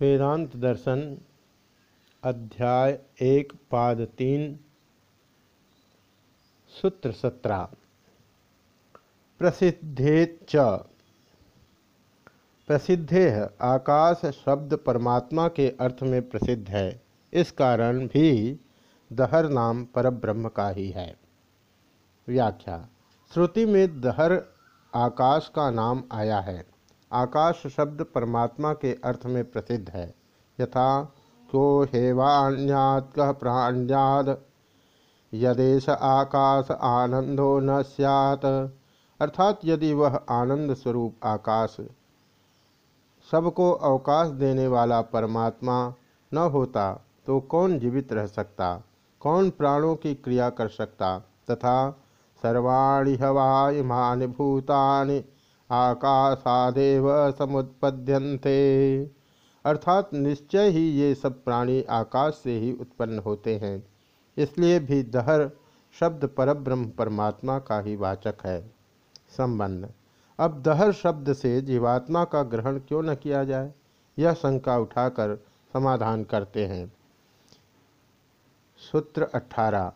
वेदांत दर्शन, अध्याय एक, पाद तीन, सूत्र सत्रह। प्रसिद्धे च। प्रसिद्धे आकाश शब्द परमात्मा के अर्थ में प्रसिद्ध है। इस कारण भी दहर नाम परब्रह्म का ही है। व्याख्या, श्रुति में दहर आकाश का नाम आया है। आकाश शब्द परमात्मा के अर्थ में प्रसिद्ध है। यथा को हेवाण्यात कह प्राण्याद। यदेश आकाश आनंदो न सैत अर्थात यदि वह आनंद स्वरूप आकाश सबको अवकाश देने वाला परमात्मा न होता तो कौन जीवित रह सकता? कौन प्राणों की क्रिया कर सकता? तथा, सर्वाणी हवाईमान भूतानि आकाशादेव समुत्पद्यन्ते। अर्थात निश्चय ही ये सब प्राणी आकाश से ही उत्पन्न होते हैं। इसलिए भी दहर शब्द परब्रह्म परमात्मा का ही वाचक है। संबंध। अब दहर शब्द से जीवात्मा का ग्रहण क्यों न किया जाए? यह शंका उठाकर समाधान करते हैं। सूत्र अठारह।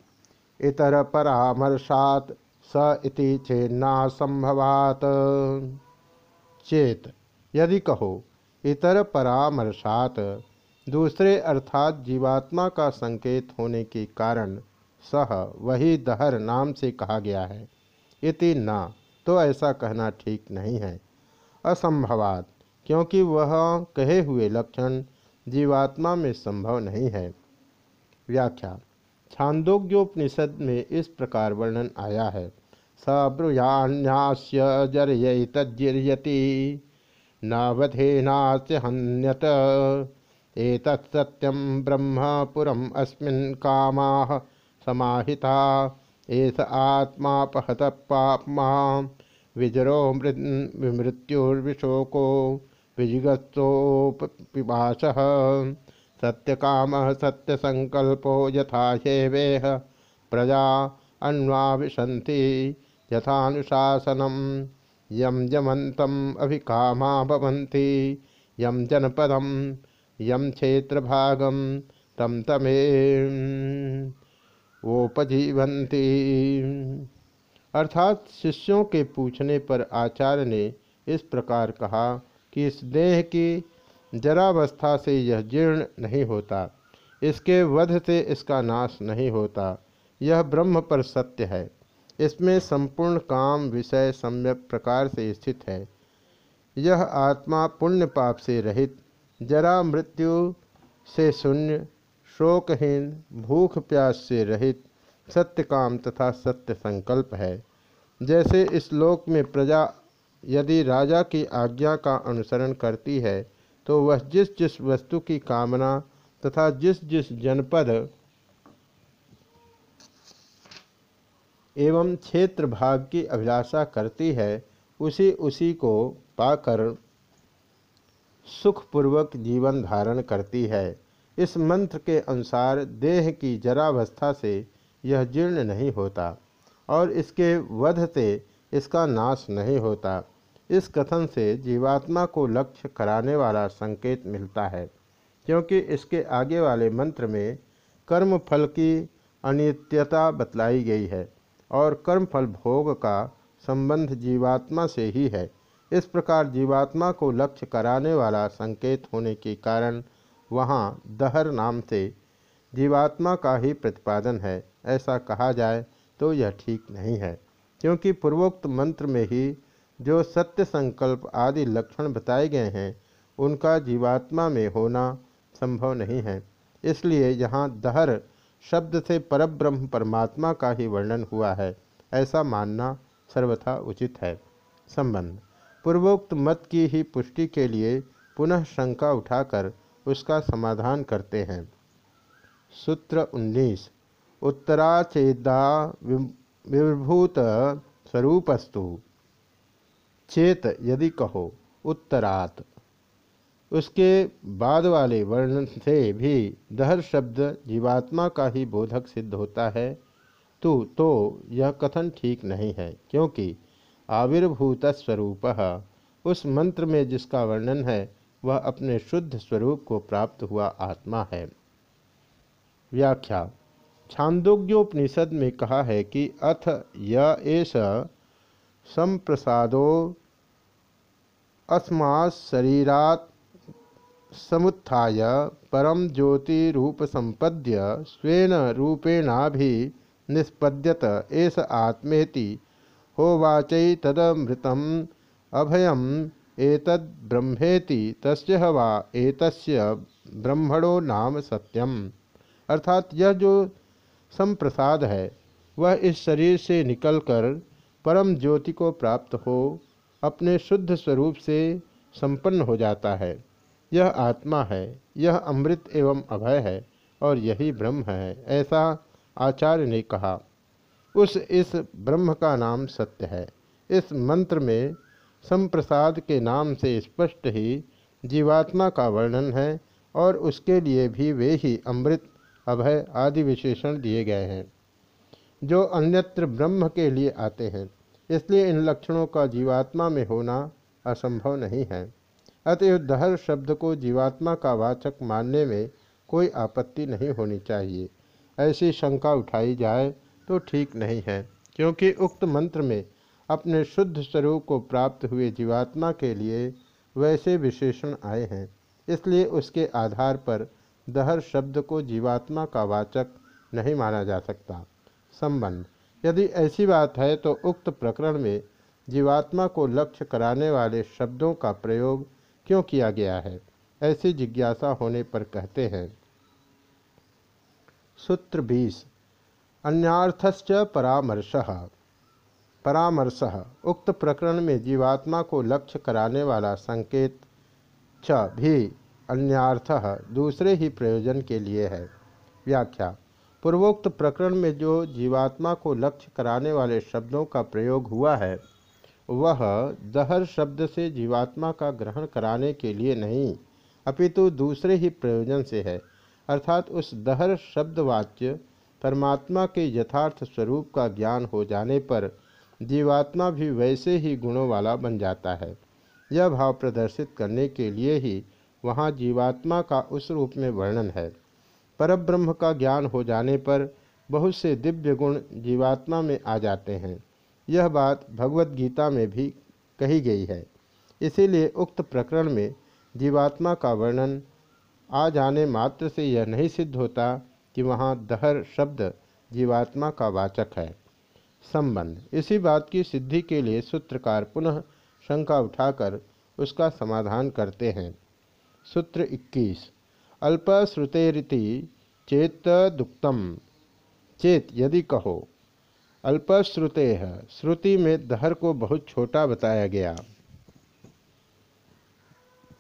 इतर परामर्शात स इति चेन्ना संभवात। चेत, यदि कहो, इतर परामर्शात, दूसरे अर्थात जीवात्मा का संकेत होने के कारण सह वही दहर नाम से कहा गया है। इति न तो ऐसा कहना ठीक नहीं है। असंभवात, क्योंकि वह कहे हुए लक्षण जीवात्मा में संभव नहीं है। व्याख्या छांदोग्योपनिषद में इस प्रकार वर्णन आया है। सब्रुयान्यास्य जर्यतज्जिर्यति, नवधेनास्य हन्यत एतत्सत्यम ब्रह्मपुरम अस्मिन् कामाः समाहिता एस आत्मापहत पापमा विजरो विमृत्युर्विशोको विजिगस्तोपिपाश सत्यकाम सत्यसंकल्पो यथा हेवेह प्रजा अन्वाविशन्ति यथानुशासनम। यम यमन्तम अभिकामा भवन्ति। यम जनपदम यम क्षेत्रभागम तम तमे वोपजीवंती अर्थात शिष्यों के पूछने पर आचार्य ने इस प्रकार कहा कि इस देह की जरावस्था से यह जीर्ण नहीं होता, इसके वध से इसका नाश नहीं होता। यह ब्रह्म पर सत्य है। इसमें संपूर्ण काम विषय सम्यक प्रकार से स्थित है। यह आत्मा पुण्य पाप से रहित, जरा मृत्यु से शून्य, शोकहीन, भूख प्यास से रहित, सत्य काम तथा सत्य संकल्प है। जैसे इस लोक में प्रजा यदि राजा की आज्ञा का अनुसरण करती है तो वह जिस जिस वस्तु की कामना तथा जिस जिस जनपद एवं क्षेत्र भाग की अभिलाषा करती है, उसी उसी को पाकर सुखपूर्वक जीवन धारण करती है। इस मंत्र के अनुसार देह की जरावस्था से यह जीर्ण नहीं होता और इसके वध से इसका नाश नहीं होता। इस कथन से जीवात्मा को लक्ष्य कराने वाला संकेत मिलता है, क्योंकि इसके आगे वाले मंत्र में कर्म फल की अनित्यता बतलाई गई है और कर्म फल भोग का संबंध जीवात्मा से ही है। इस प्रकार जीवात्मा को लक्ष्य कराने वाला संकेत होने के कारण वहाँ दहर नाम से जीवात्मा का ही प्रतिपादन है। ऐसा कहा जाए तो यह ठीक नहीं है, क्योंकि पूर्वोक्त मंत्र में ही जो सत्य संकल्प आदि लक्षण बताए गए हैं, उनका जीवात्मा में होना संभव नहीं है। इसलिए यहाँ दहर शब्द से परब्रह्म परमात्मा का ही वर्णन हुआ है। ऐसा मानना सर्वथा उचित है। संबंध। पूर्वोक्त मत की ही पुष्टि के लिए पुनः शंका उठाकर उसका समाधान करते हैं। सूत्र 19 उत्तराचेदा विभूत स्वरूपस्तु। चेत यदि कहो, उत्तरात। उसके बाद वाले वर्णन से भी दहर शब्द जीवात्मा का ही बोधक सिद्ध होता है। तो तो यह कथन ठीक नहीं है, क्योंकि आविर्भूत स्वरूप उस मंत्र में जिसका वर्णन है, वह अपने शुद्ध स्वरूप को प्राप्त हुआ आत्मा है। व्याख्या। छांदोग्योपनिषद में कहा है कि अथ येष संप्रसादो अस्मा शरीरात समुत्थाय परम ज्योतिरूप संपद्य स्वेन रूपेणाभि निष्पद्यत एस आत्मेति। होवाचैतदमृतम अभयम एतद् ब्रह्मेति, तस्य वा एतस्य ब्रह्मणो नाम सत्यम। अर्थात यह जो संप्रसाद है, वह इस शरीर से निकलकर परम ज्योति को प्राप्त हो, अपने शुद्ध स्वरूप से संपन्न हो जाता है। यह आत्मा है, यह अमृत एवं अभय है, और यही ब्रह्म है, ऐसा आचार्य ने कहा। उस इस ब्रह्म का नाम सत्य है। इस मंत्र में संप्रसाद के नाम से स्पष्ट ही जीवात्मा का वर्णन है, और उसके लिए भी वे ही अमृत, अभय आदि विशेषण दिए गए हैं। जो अन्यत्र ब्रह्म के लिए आते हैं इसलिए इन लक्षणों का जीवात्मा में होना असंभव नहीं है। अतएव दहर शब्द को जीवात्मा का वाचक मानने में कोई आपत्ति नहीं होनी चाहिए। ऐसी शंका उठाई जाए तो ठीक नहीं है, क्योंकि उक्त मंत्र में अपने शुद्ध स्वरूप को प्राप्त हुए जीवात्मा के लिए वैसे विशेषण आए हैं। इसलिए उसके आधार पर दहर शब्द को जीवात्मा का वाचक नहीं माना जा सकता। संबंध यदि ऐसी बात है तो उक्त प्रकरण में जीवात्मा को लक्ष्य कराने वाले शब्दों का प्रयोग क्यों किया गया है? ऐसी जिज्ञासा होने पर कहते हैं। सूत्र बीस, अन्यार्थश्च परामर्श। परामर्श, उक्त प्रकरण में जीवात्मा को लक्ष्य कराने वाला संकेत च भी अन्यार्थ, दूसरे ही प्रयोजन के लिए है। व्याख्या पूर्वोक्त प्रकरण में जो जीवात्मा को लक्ष्य कराने वाले शब्दों का प्रयोग हुआ है, वह दहर शब्द से जीवात्मा का ग्रहण कराने के लिए नहीं, अपितु दूसरे ही प्रयोजन से है। अर्थात उस दहर शब्दवाच्य परमात्मा के यथार्थ स्वरूप का ज्ञान हो जाने पर जीवात्मा भी वैसे ही गुणों वाला बन जाता है। यह भाव प्रदर्शित करने के लिए ही वहाँ जीवात्मा का उस रूप में वर्णन है। परब्रह्म का ज्ञान हो जाने पर बहुत से दिव्य गुण जीवात्मा में आ जाते हैं। यह बात भगवत गीता में भी कही गई है। इसीलिए उक्त प्रकरण में जीवात्मा का वर्णन आ जाने मात्र से यह नहीं सिद्ध होता कि वहाँ दहर शब्द जीवात्मा का वाचक है। संबंध। इसी बात की सिद्धि के लिए सूत्रकार पुनः शंका उठाकर उसका समाधान करते हैं। सूत्र 21 अल्पश्रुतेरिति चेत दुक्तम चेत यदि कहो, अल्पश्रुते है श्रुति में दहर को बहुत छोटा बताया गया।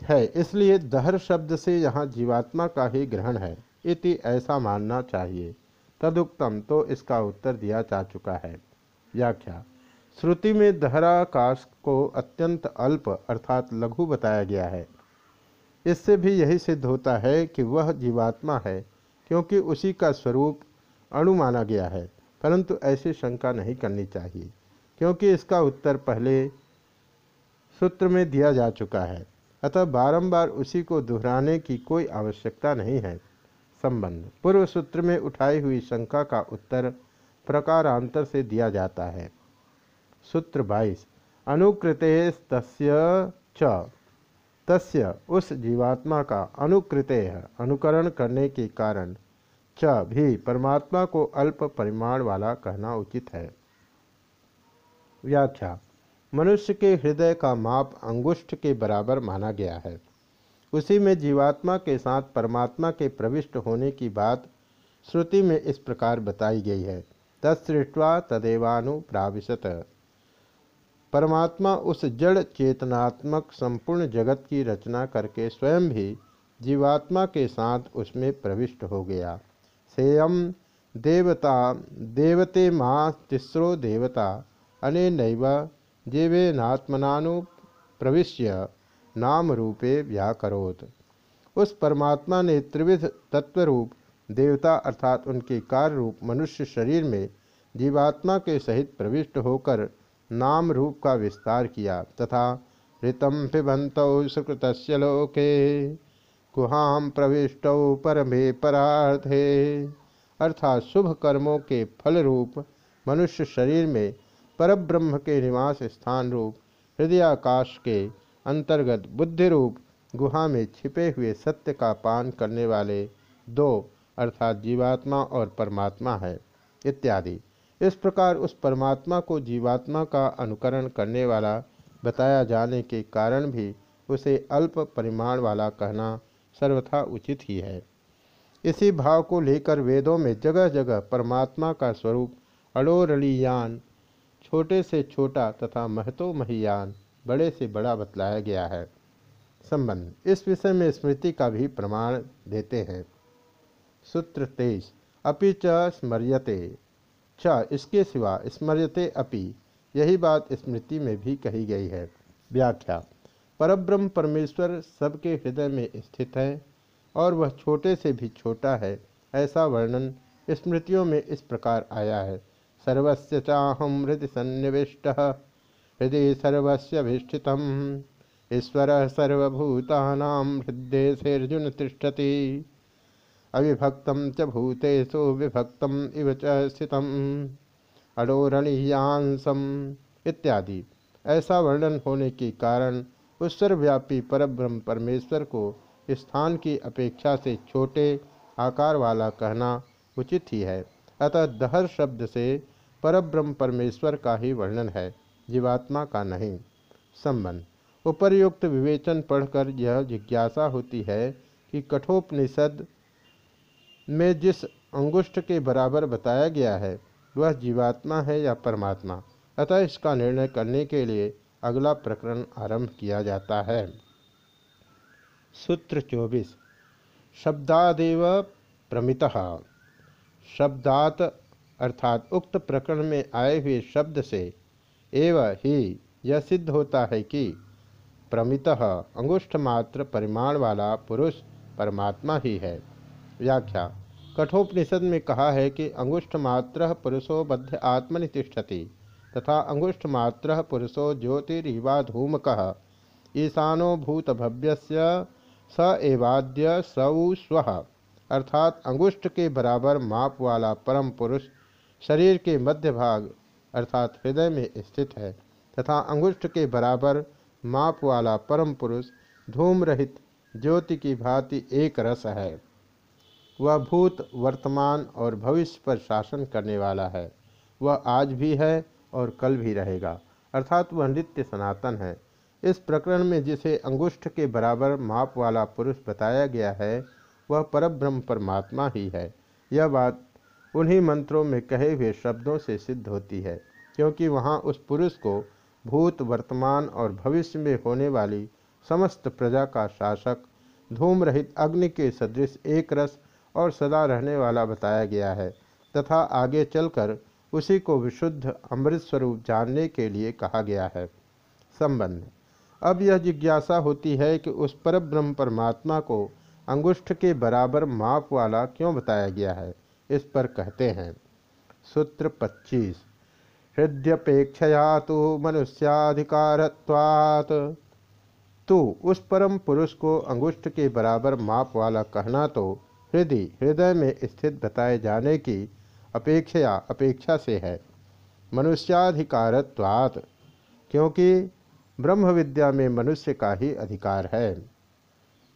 है, इसलिए दहर शब्द से यहाँ जीवात्मा का ही ग्रहण है, इति ऐसा मानना चाहिए। तदुक्तम तो इसका उत्तर दिया जा चुका है। व्याख्या, श्रुति में दहराकाश को अत्यंत अल्प, अर्थात लघु बताया गया है। इससे भी यही सिद्ध होता है कि वह जीवात्मा है क्योंकि उसी का स्वरूप अणु माना गया है, परंतु ऐसी शंका नहीं करनी चाहिए, क्योंकि इसका उत्तर पहले सूत्र में दिया जा चुका है। अतः बारंबार उसी को दोहराने की कोई आवश्यकता नहीं है। संबंध। पूर्व सूत्र में उठाई हुई शंका का उत्तर प्रकारांतर से दिया जाता है। सूत्र 22 अनुकृते च। तस्य उस जीवात्मा का अनुकृत अनुकरण करने के कारण च भी परमात्मा को अल्प परिमाण वाला कहना उचित है। व्याख्या, मनुष्य के हृदय का माप अंगुष्ठ के बराबर माना गया है। उसी में जीवात्मा के साथ परमात्मा के प्रविष्ट होने की बात श्रुति में इस प्रकार बताई गई है। तत्सृष्टवा तदेवानुप्राविशत। परमात्मा उस जड़ चेतनात्मक संपूर्ण जगत की रचना करके स्वयं भी जीवात्मा के साथ उसमें प्रविष्ट हो गया। सेयम देवता, देवते माँ तिस्रो देवता अनेनैव जीवेनात्मनानु प्रविश्य, नाम रूपे व्याकरोत। उस परमात्मा ने त्रिविध तत्वरूप देवता अर्थात उनके कार्य रूप मनुष्य शरीर में जीवात्मा के सहित प्रविष्ट होकर नाम रूप का विस्तार किया तथा ऋतम पिबंत सुकृत लोके गुहाम प्रविष्ट परमे परार्थे अर्थात शुभ कर्मों के फल रूप मनुष्य शरीर में परब्रह्म के निवास स्थान रूप, हृदयाकाश के अंतर्गत बुद्धि रूप, गुहा में छिपे हुए सत्य का पान करने वाले दो अर्थात जीवात्मा और परमात्मा है, इत्यादि। इस प्रकार उस परमात्मा को जीवात्मा का अनुकरण करने वाला, बताया जाने के कारण भी उसे अल्प परिमाण वाला कहना सर्वथा उचित ही है। इसी भाव को लेकर वेदों में जगह जगह परमात्मा का स्वरूप अड़ोरलीयान छोटे से छोटा तथा महतो महियान बड़े से बड़ा बतलाया गया है। संबंध, इस विषय में स्मृति का भी प्रमाण देते हैं। सूत्र तेईस, अपि च स्मर्यते। च इसके सिवा स्मर्यते अपि। यही बात स्मृति में भी कही गई है। व्याख्या। परब्रह्म परमेश्वर सबके हृदय में स्थित है और वह छोटे से भी छोटा है, ऐसा वर्णन स्मृतियों में इस प्रकार आया है। सर्वस्य चाहम हृदय सन्निविष्ट हृदय सर्वस्यभिष्ठित ईश्वर सर्वभूता हृदय से अर्जुन तिष्ठति। अविभक्त च भूतेषु विभक्त इव च स्थित अडोरणीयांसम इत्यादि। ऐसा वर्णन होने के कारण उस सर्वव्यापी परब्रह्म परमेश्वर को स्थान की अपेक्षा से छोटे आकार वाला कहना उचित ही है। अतः दहर शब्द से परब्रह्म परमेश्वर का ही वर्णन है, जीवात्मा का नहीं। संबंध उपर्युक्त विवेचन पढ़कर यह जिज्ञासा होती है कि कठोपनिषद में जिस अंगुष्ठ के बराबर बताया गया है, वह जीवात्मा है या परमात्मा? अतः इसका निर्णय करने के लिए अगला प्रकरण आरंभ किया जाता है। सूत्र चौबीस। शब्दादेव प्रमित। शब्दात अर्थात उक्त प्रकरण में आए हुए शब्द से एव ही यह सिद्ध होता है कि प्रमित अंगुष्ठ मात्र परिमाण वाला पुरुष परमात्मा ही है। व्याख्या। कठोपनिषद में कहा है कि अंगुष्ठ मात्र पुरुषो बद्ध आत्मनि तिष्ठति तथा अंगुष्ठ मात्र पुरुषो ज्योतिरिवा धूमक ईशानो भूतभव्य स एवाद्य सौ स्व। अर्थात अंगुष्ठ के बराबर माप वाला परम पुरुष शरीर के मध्य भाग अर्थात हृदय में स्थित है तथा अंगुष्ठ के बराबर माप वाला परम पुरुष धूम रहित ज्योति की भांति एक रस है। वह भूत, वर्तमान और भविष्य पर शासन करने वाला है। वह आज भी है और कल भी रहेगा। अर्थात वह नित्य सनातन है। इस प्रकरण में जिसे अंगुष्ठ के बराबर माप वाला पुरुष बताया गया है, वह परब्रह्म परमात्मा ही है। यह बात उन्हीं मंत्रों में कहे हुए शब्दों से सिद्ध होती है, क्योंकि वहाँ उस पुरुष को भूत, वर्तमान और भविष्य में होने वाली समस्त प्रजा का शासक धूम रहित अग्नि के सदृश एक रस और सदा रहने वाला बताया गया है, तथा आगे चलकर उसी को विशुद्ध अमृत स्वरूप जानने के लिए कहा गया है। संबंध। अब यह जिज्ञासा होती है कि उस पर ब्रह्म परमात्मा को अंगुष्ठ के बराबर माप वाला क्यों बताया गया है, इस पर कहते हैं। सूत्र 25 हृदयपेक्षया तो मनुष्याधिकारत्वात्। तो उस परम पुरुष को अंगुष्ठ के बराबर माप वाला कहना तो हृदय हृदय में स्थित बताए जाने की अपेक्षा अपेक्षा से है। मनुष्याधिकारत्वात्, क्योंकि ब्रह्म विद्या में मनुष्य का ही अधिकार है।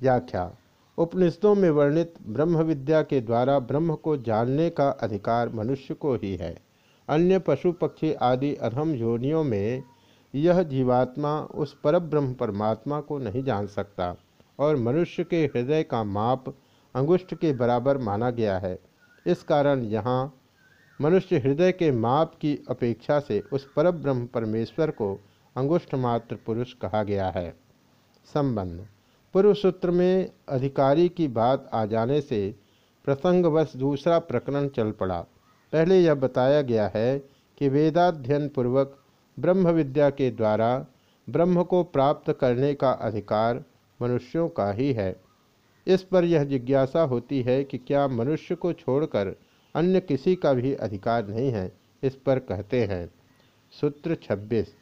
व्याख्या, उपनिषदों में वर्णित ब्रह्म विद्या के द्वारा ब्रह्म को जानने का अधिकार मनुष्य को ही है। अन्य पशु पक्षी आदि अधम योनियों में यह जीवात्मा उस परब्रह्म परमात्मा को नहीं जान सकता और मनुष्य के हृदय का माप अंगुष्ठ के बराबर माना गया है। इस कारण यहाँ मनुष्य हृदय के माप की अपेक्षा से उस परब्रह्म परमेश्वर को अंगुष्ठ मात्र पुरुष कहा गया है। संबंध। पूर्व सूत्र में अधिकारी की बात आ जाने से प्रसंगवश दूसरा प्रकरण चल पड़ा। पहले यह बताया गया है कि वेदाध्ययन पूर्वक ब्रह्म विद्या के द्वारा ब्रह्म को प्राप्त करने का अधिकार मनुष्यों का ही है। इस पर यह जिज्ञासा होती है कि क्या मनुष्य को छोड़कर अन्य किसी का भी अधिकार नहीं है? इस पर कहते हैं। सूत्र 26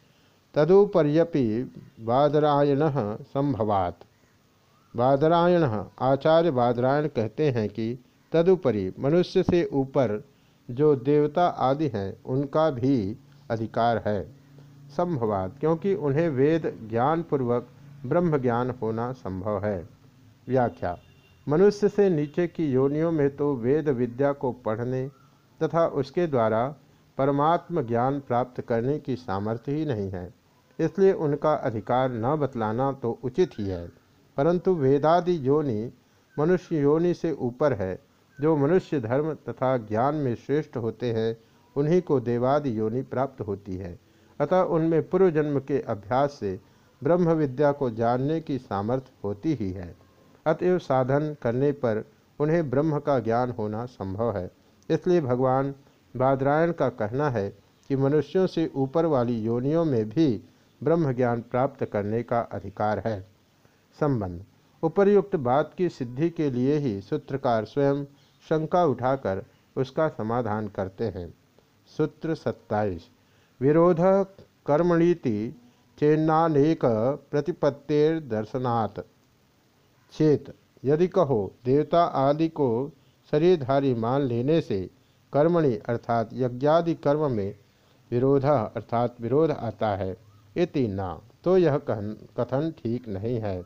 तदुपर्यपि बादरायण संभवात। बादरायण आचार्य बादरायण कहते हैं कि तदुपरि मनुष्य से ऊपर जो देवता आदि हैं, उनका भी अधिकार है। संभवात, क्योंकि उन्हें वेद ज्ञान पूर्वक ब्रह्म ज्ञान होना संभव है। व्याख्या। मनुष्य से नीचे की योनियों में तो वेद विद्या को पढ़ने तथा उसके द्वारा परमात्म ज्ञान प्राप्त करने की सामर्थ्य ही नहीं है, इसलिए उनका अधिकार न बतलाना तो उचित ही है। परंतु वेदादि योनि मनुष्य योनि से ऊपर है, जो मनुष्य धर्म तथा ज्ञान में श्रेष्ठ होते हैं, उन्हीं को देवादि योनि प्राप्त होती है। अतः उनमें पूर्व जन्म के अभ्यास से ब्रह्म विद्या को जानने की सामर्थ्य होती ही है। अतएव साधन करने पर उन्हें ब्रह्म का ज्ञान होना संभव है। इसलिए भगवान बादरायण का कहना है कि मनुष्यों से ऊपर वाली योनियों में भी ब्रह्म ज्ञान प्राप्त करने का अधिकार है। संबंध। उपर्युक्त बात की सिद्धि के लिए ही सूत्रकार स्वयं शंका उठाकर उसका समाधान करते हैं। सूत्र सत्ताईस। विरोध कर्मणीति चेन्नानेक प्रतिपत्तिर दर्शनात् चेत। यदि कहो, देवता आदि को शरीरधारी मान लेने से कर्मणि अर्थात यज्ञादि कर्म में विरोध अर्थात विरोध आता है, इति ना। तो यह कहन कथन ठीक नहीं है।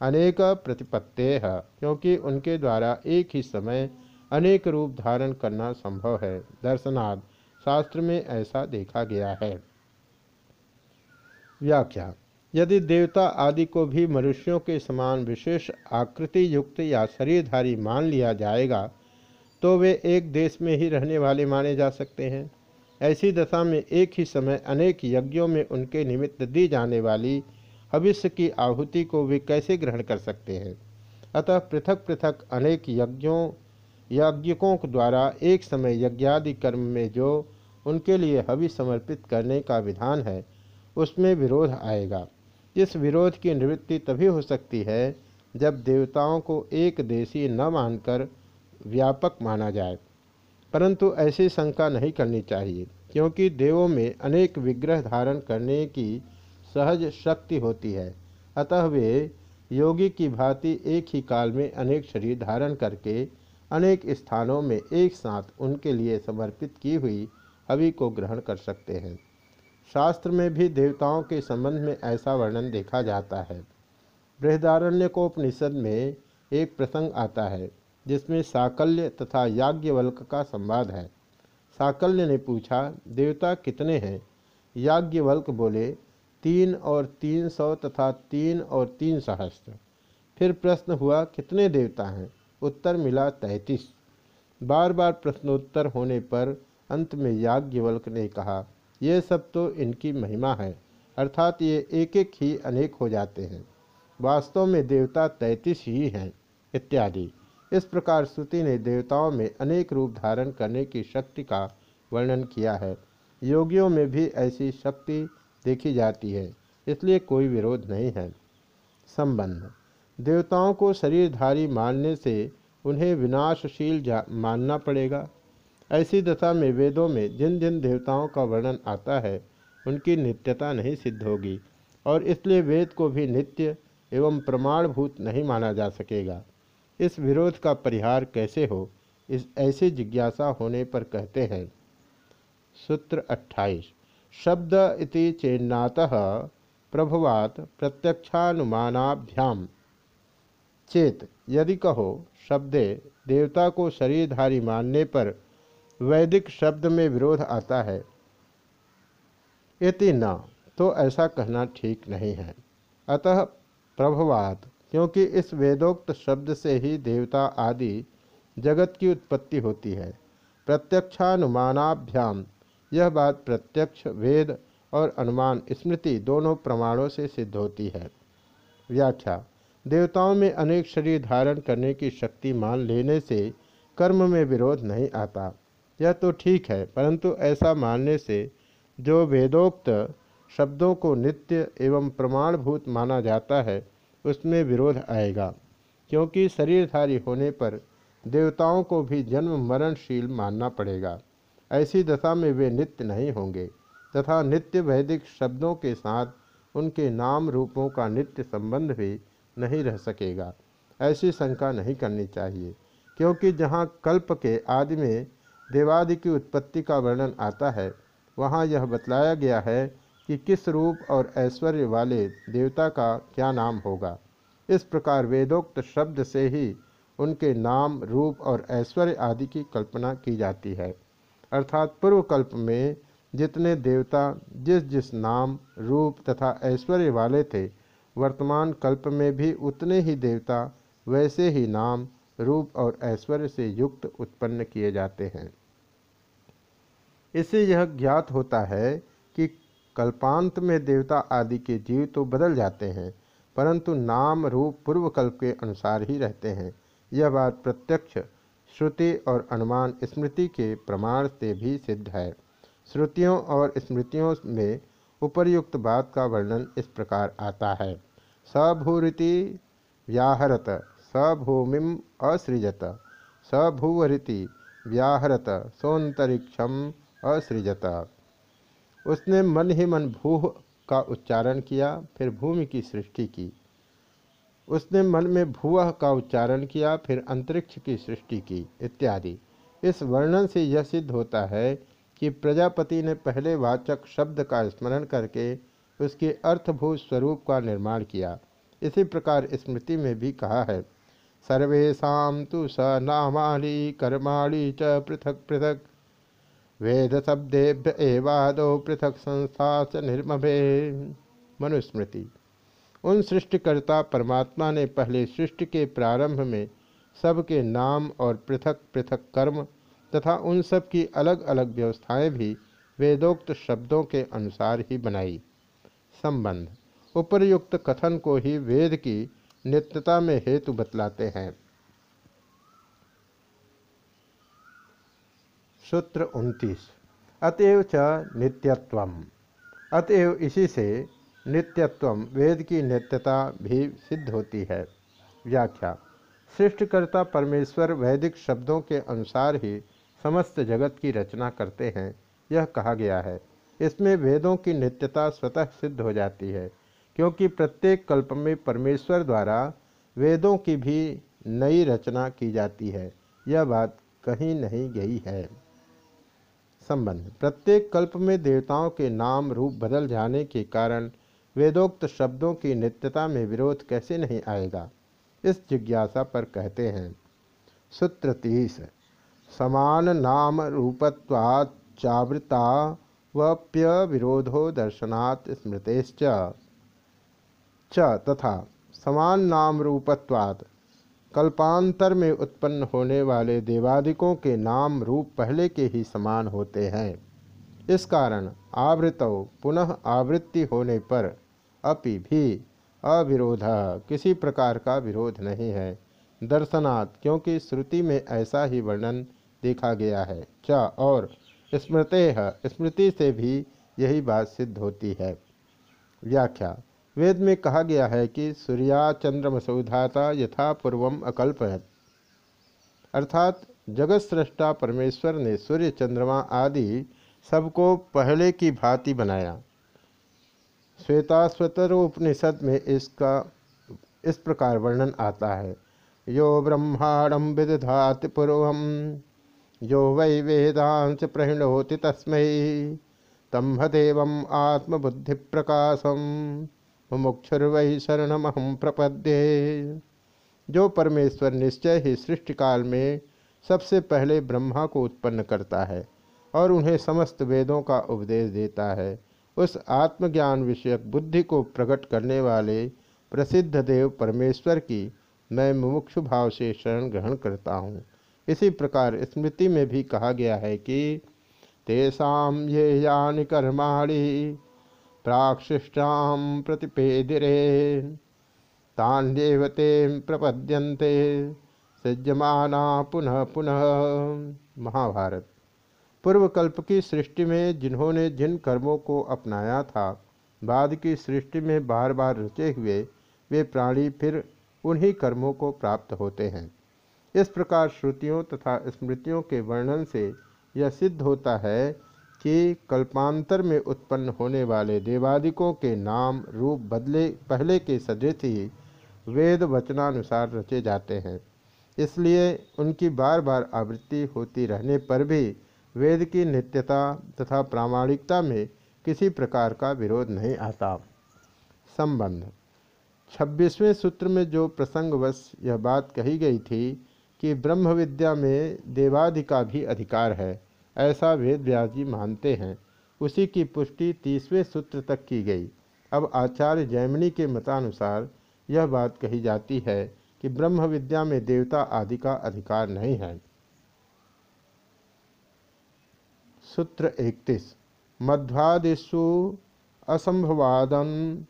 अनेक प्रतिपत्ते है क्योंकि उनके द्वारा एक ही समय अनेक रूप धारण करना संभव है। दर्शनाद शास्त्र में ऐसा देखा गया है। व्याख्या। यदि देवता आदि को भी मनुष्यों के समान विशेष आकृति युक्त या शरीरधारी मान लिया जाएगा तो वे एक देश में ही रहने वाले माने जा सकते हैं। ऐसी दशा में एक ही समय अनेक यज्ञों में उनके निमित्त दी जाने वाली भविष्य की आहुति को वे कैसे ग्रहण कर सकते हैं? अतः पृथक पृथक अनेक यज्ञों, यज्ञकों द्वारा एक समय यज्ञादि कर्म में जो उनके लिए हवि समर्पित करने का विधान है, उसमें विरोध आएगा। इस विरोध की निवृत्ति तभी हो सकती है, जब देवताओं को एक देशी न मानकर व्यापक माना जाए। परंतु ऐसी शंका नहीं करनी चाहिए, क्योंकि देवों में अनेक विग्रह धारण करने की सहज शक्ति होती है। अतः वे योगी की भांति एक ही काल में अनेक शरीर धारण करके अनेक स्थानों में एक साथ उनके लिए समर्पित की हुई हवि को ग्रहण कर सकते हैं। शास्त्र में भी देवताओं के संबंध में ऐसा वर्णन देखा जाता है। बृहदारण्य को उपनिषद में एक प्रसंग आता है, जिसमें साकल्य तथा याज्ञवल्क का संवाद है। साकल्य ने पूछा, देवता कितने हैं? याज्ञवल्क बोले, तीन और तीन सौ तथा तीन और तीन सहस्त्र। फिर प्रश्न हुआ, कितने देवता हैं? उत्तर मिला, तैंतीस। बार बार प्रश्नोत्तर होने पर अंत में याज्ञवल्क ने कहा यह सब तो इनकी महिमा है, अर्थात ये एक एक ही अनेक हो जाते हैं। वास्तव में देवता तैतीस ही हैं, इत्यादि। इस प्रकार श्रुति ने देवताओं में अनेक रूप धारण करने की शक्ति का वर्णन किया है। योगियों में भी ऐसी शक्ति देखी जाती है, इसलिए कोई विरोध नहीं है। संबंध। देवताओं को शरीरधारी मानने से उन्हें विनाशशील मानना पड़ेगा। ऐसी दशा में वेदों में जिन जिन देवताओं का वर्णन आता है, उनकी नित्यता नहीं सिद्ध होगी, और इसलिए वेद को भी नित्य एवं प्रमाणभूत नहीं माना जा सकेगा। इस विरोध का परिहार कैसे हो? इस ऐसी जिज्ञासा होने पर कहते हैं। सूत्र 28 शब्द इति चेन्नात प्रभुवात प्रत्यक्षानुमानाभ्याम। चेत, यदि कहो, शब्दे देवता को शरीरधारी मानने पर वैदिक शब्द में विरोध आता है। इति न तो ऐसा कहना ठीक नहीं है। अतः प्रभवात क्योंकि इस वेदोक्त शब्द से ही देवता आदि जगत की उत्पत्ति होती है। प्रत्यक्षानुमानाभ्याम, यह बात प्रत्यक्ष, वेद और अनुमान, स्मृति दोनों प्रमाणों से सिद्ध होती है। व्याख्या, देवताओं में अनेक शरीर धारण करने की शक्ति मान लेने से कर्म में विरोध नहीं आता। यह तो ठीक है, परंतु ऐसा मानने से जो वेदोक्त शब्दों को नित्य एवं प्रमाणभूत माना जाता है, उसमें विरोध आएगा, क्योंकि शरीरधारी होने पर देवताओं को भी जन्म मरणशील मानना पड़ेगा। ऐसी दशा में वे नित्य नहीं होंगे, तथा नित्य वैदिक शब्दों के साथ उनके नाम रूपों का नित्य संबंध भी नहीं रह सकेगा। ऐसी शंका नहीं करनी चाहिए, क्योंकि जहाँ कल्प के आदि में देवादि की उत्पत्ति का वर्णन आता है। वहाँ यह बतलाया गया है कि किस रूप और ऐश्वर्य वाले देवता का क्या नाम होगा। इस प्रकार वेदोक्त शब्द से ही उनके नाम, रूप और ऐश्वर्य आदि की कल्पना की जाती है। अर्थात पूर्व कल्प में जितने देवता, जिस जिस नाम, रूप तथा ऐश्वर्य वाले थे, वर्तमान कल्प में भी उतने ही देवता वैसे ही नाम, रूप और ऐश्वर्य से युक्त उत्पन्न किए जाते हैं। इससे यह ज्ञात होता है कि कल्पांत में देवता आदि के जीव तो बदल जाते हैं, परंतु नाम रूप पूर्व कल्प के अनुसार ही रहते हैं। यह बात प्रत्यक्ष श्रुति और अनुमान स्मृति के प्रमाण से भी सिद्ध है। श्रुतियों और स्मृतियों में उपर्युक्त बात का वर्णन इस प्रकार आता है। सभूरिति व्याहरत सभूमिम असृजत, सभूवरिति व्याहरत सौंतरिक्षम असृजत। उसने मन ही मन भूह का उच्चारण किया, फिर भूमि की सृष्टि की। उसने मन में भूह का उच्चारण किया, फिर अंतरिक्ष की सृष्टि की, इत्यादि। इस वर्णन से यह सिद्ध होता है कि प्रजापति ने पहले वाचक शब्द का स्मरण करके उसके अर्थभूत स्वरूप का निर्माण किया। इसी प्रकार स्मृति में भी कहा है सर्वेशा तो स नामाली कर्माणी च पृथक पृथक वेद शब्देभ्य एवादो पृथक संस्था च निर्मभे मनुस्मृति। उन सृष्टिकर्ता परमात्मा ने पहले सृष्टि के प्रारंभ में सबके नाम और पृथक पृथक कर्म तथा उन सब की अलग अलग व्यवस्थाएँ भी वेदोक्त शब्दों के अनुसार ही बनाई। संबंध। उपरयुक्त कथन को ही वेद की नित्यता में हेतु बतलाते हैं। सूत्र उनतीस। अतएव च नित्यत्वम। अतएव इसी से नित्यत्व वेद की नित्यता भी सिद्ध होती है। व्याख्या। सृष्टिकर्ता परमेश्वर वैदिक शब्दों के अनुसार ही समस्त जगत की रचना करते हैं, यह कहा गया है। इसमें वेदों की नित्यता स्वतः सिद्ध हो जाती है, क्योंकि प्रत्येक कल्प में परमेश्वर द्वारा वेदों की भी नई रचना की जाती है। यह बात कहीं नहीं गई है। संबंध। प्रत्येक कल्प में देवताओं के नाम रूप बदल जाने के कारण वेदोक्त शब्दों की नित्यता में विरोध कैसे नहीं आएगा? इस जिज्ञासा पर कहते हैं, सूत्र तीस, समान नाम रूपत्वाचावृता वप्य विरोधो दर्शनात् स्मृतेश्च। तथा, समान नाम रूपत्वात् कल्पांतर में उत्पन्न होने वाले देवादिकों के नाम रूप पहले के ही समान होते हैं। इस कारण आवृत पुनः आवृत्ति होने पर अपि भी अविरोध, किसी प्रकार का विरोध नहीं है। दर्शनात्, क्योंकि श्रुति में ऐसा ही वर्णन देखा गया है। च, और स्मृते, स्मृति से भी यही बात सिद्ध होती है। व्याख्या वेद में कहा गया है कि सूर्या चंद्रमसौधाता यथा पूर्वम अकल्पयत। अर्थात जगत सृष्टा परमेश्वर ने सूर्य चंद्रमा आदि सबको पहले की भांति बनाया। श्वेताश्वतरोपनिषद में इसका, इस प्रकार वर्णन आता है। यो ब्रह्मांडम विदधाति पूर्व यो वै वेदांश प्रहिणोति तस्म तम्भदेव आत्मबुद्धि प्रकाशम मुमुक्षुर्वै शरणमहम प्रपद्ये। जो परमेश्वर निश्चय ही सृष्टि काल में सबसे पहले ब्रह्मा को उत्पन्न करता है और उन्हें समस्त वेदों का उपदेश देता है, उस आत्मज्ञान विषयक बुद्धि को प्रकट करने वाले प्रसिद्ध देव परमेश्वर की मैं मुमुक्षु भाव से शरण ग्रहण करता हूँ। इसी प्रकार स्मृति में भी कहा गया है कि तेषाम ये यानि कर्माणि प्राक्षिष्टाम प्रतिपेदिरे। तान्येवते प्रपद्यन्ते सज्जमाना पुनः पुनः। महाभारत। पूर्व कल्प की सृष्टि में जिन्होंने जिन कर्मों को अपनाया था, बाद की सृष्टि में बार बार रचे हुए, वे प्राणी फिर उन्हीं कर्मों को प्राप्त होते हैं। इस प्रकार श्रुतियों तथा स्मृतियों के वर्णन से यह सिद्ध होता है कि कल्पांतर में उत्पन्न होने वाले देवादिकों के नाम रूप बदले, पहले के सदृश ही वेद वचनानुसार रचे जाते हैं। इसलिए उनकी बार बार आवृत्ति होती रहने पर भी वेद की नित्यता तथा प्रामाणिकता में किसी प्रकार का विरोध नहीं आता। संबंध। छब्बीसवें सूत्र में जो प्रसंगवश यह बात कही गई थी कि ब्रह्म विद्या में देवादि का भी अधिकार है ऐसा वेद व्यास जी मानते हैं। उसी की पुष्टि तीसवें सूत्र तक की गई। अब आचार्य जैमिनी के मतानुसार यह बात कही जाती है कि ब्रह्म विद्या में देवता आदि का अधिकार नहीं है। सूत्र इकतीस। मध्वादिशु असंभवादन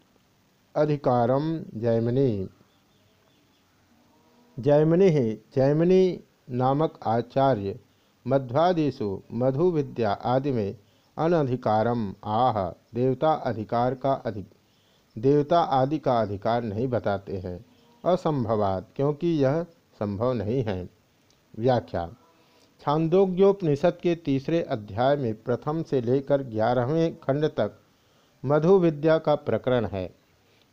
अधिकारम जैमिनी। जैमिनी जैमिनी नामक आचार्य मध्वादिशु मधु विद्या आदि में अनधिकारम, आह, देवता अधिकार का अधिक। देवता आदि का अधिकार नहीं बताते हैं। असंभवात, क्योंकि यह संभव नहीं है। व्याख्या, छांदोग्योपनिषद के तीसरे अध्याय में प्रथम से लेकर ग्यारहवें खंड तक मधु विद्या का प्रकरण है।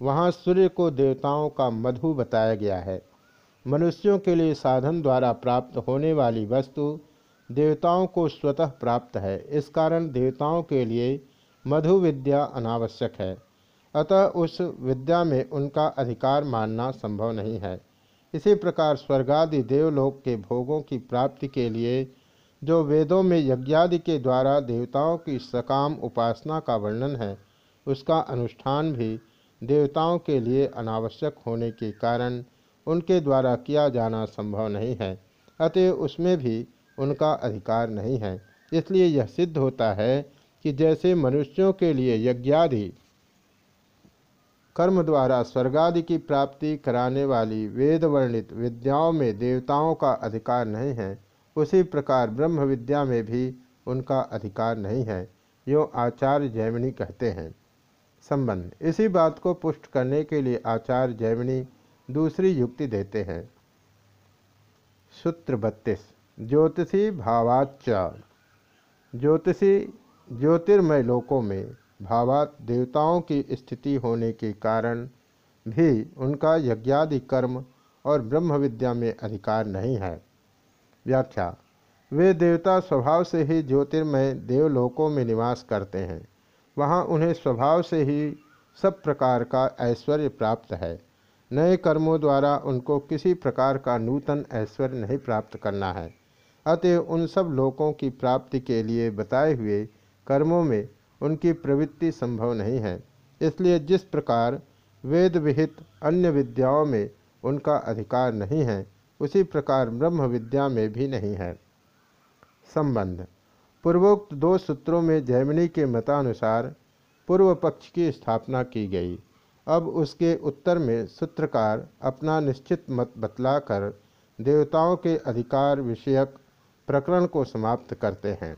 वहाँ सूर्य को देवताओं का मधु बताया गया है। मनुष्यों के लिए साधन द्वारा प्राप्त होने वाली वस्तु देवताओं को स्वतः प्राप्त है। इस कारण देवताओं के लिए मधु विद्या अनावश्यक है। अतः उस विद्या में उनका अधिकार मानना संभव नहीं है। इसी प्रकार स्वर्गादि देवलोक के भोगों की प्राप्ति के लिए जो वेदों में यज्ञादि के द्वारा देवताओं की सकाम उपासना का वर्णन है, उसका अनुष्ठान भी देवताओं के लिए अनावश्यक होने के कारण उनके द्वारा किया जाना संभव नहीं है। अतः उसमें भी उनका अधिकार नहीं है। इसलिए यह सिद्ध होता है कि जैसे मनुष्यों के लिए यज्ञादि कर्म द्वारा स्वर्गादि की प्राप्ति कराने वाली वेद वर्णित विद्याओं में देवताओं का अधिकार नहीं है, उसी प्रकार ब्रह्म विद्या में भी उनका अधिकार नहीं है, यो आचार्य जैमिनी कहते हैं। संबंध। इसी बात को पुष्ट करने के लिए आचार्य जैमिनी दूसरी युक्ति देते हैं। सूत्र बत्तीस। ज्योतिषी भावाच ज्योतिषी ज्योतिर्मय लोकों में भावात देवताओं की स्थिति होने के कारण भी उनका यज्ञादि कर्म और ब्रह्म विद्या में अधिकार नहीं है। व्याख्या, वे देवता स्वभाव से ही ज्योतिर्मय देवलोकों में निवास करते हैं। वहाँ उन्हें स्वभाव से ही सब प्रकार का ऐश्वर्य प्राप्त है। नए कर्मों द्वारा उनको किसी प्रकार का नूतन ऐश्वर्य नहीं प्राप्त करना है। अतएव उन सब लोकों की प्राप्ति के लिए बताए हुए कर्मों में उनकी प्रवृत्ति संभव नहीं है। इसलिए जिस प्रकार वेद विहित अन्य विद्याओं में उनका अधिकार नहीं है, उसी प्रकार ब्रह्म विद्या में भी नहीं है। संबंध। पूर्वोक्त दो सूत्रों में जैमिनी के मतानुसार पूर्व पक्ष की स्थापना की गई। अब उसके उत्तर में सूत्रकार अपना निश्चित मत बतलाकर देवताओं के अधिकार विषयक प्रकरण को समाप्त करते हैं।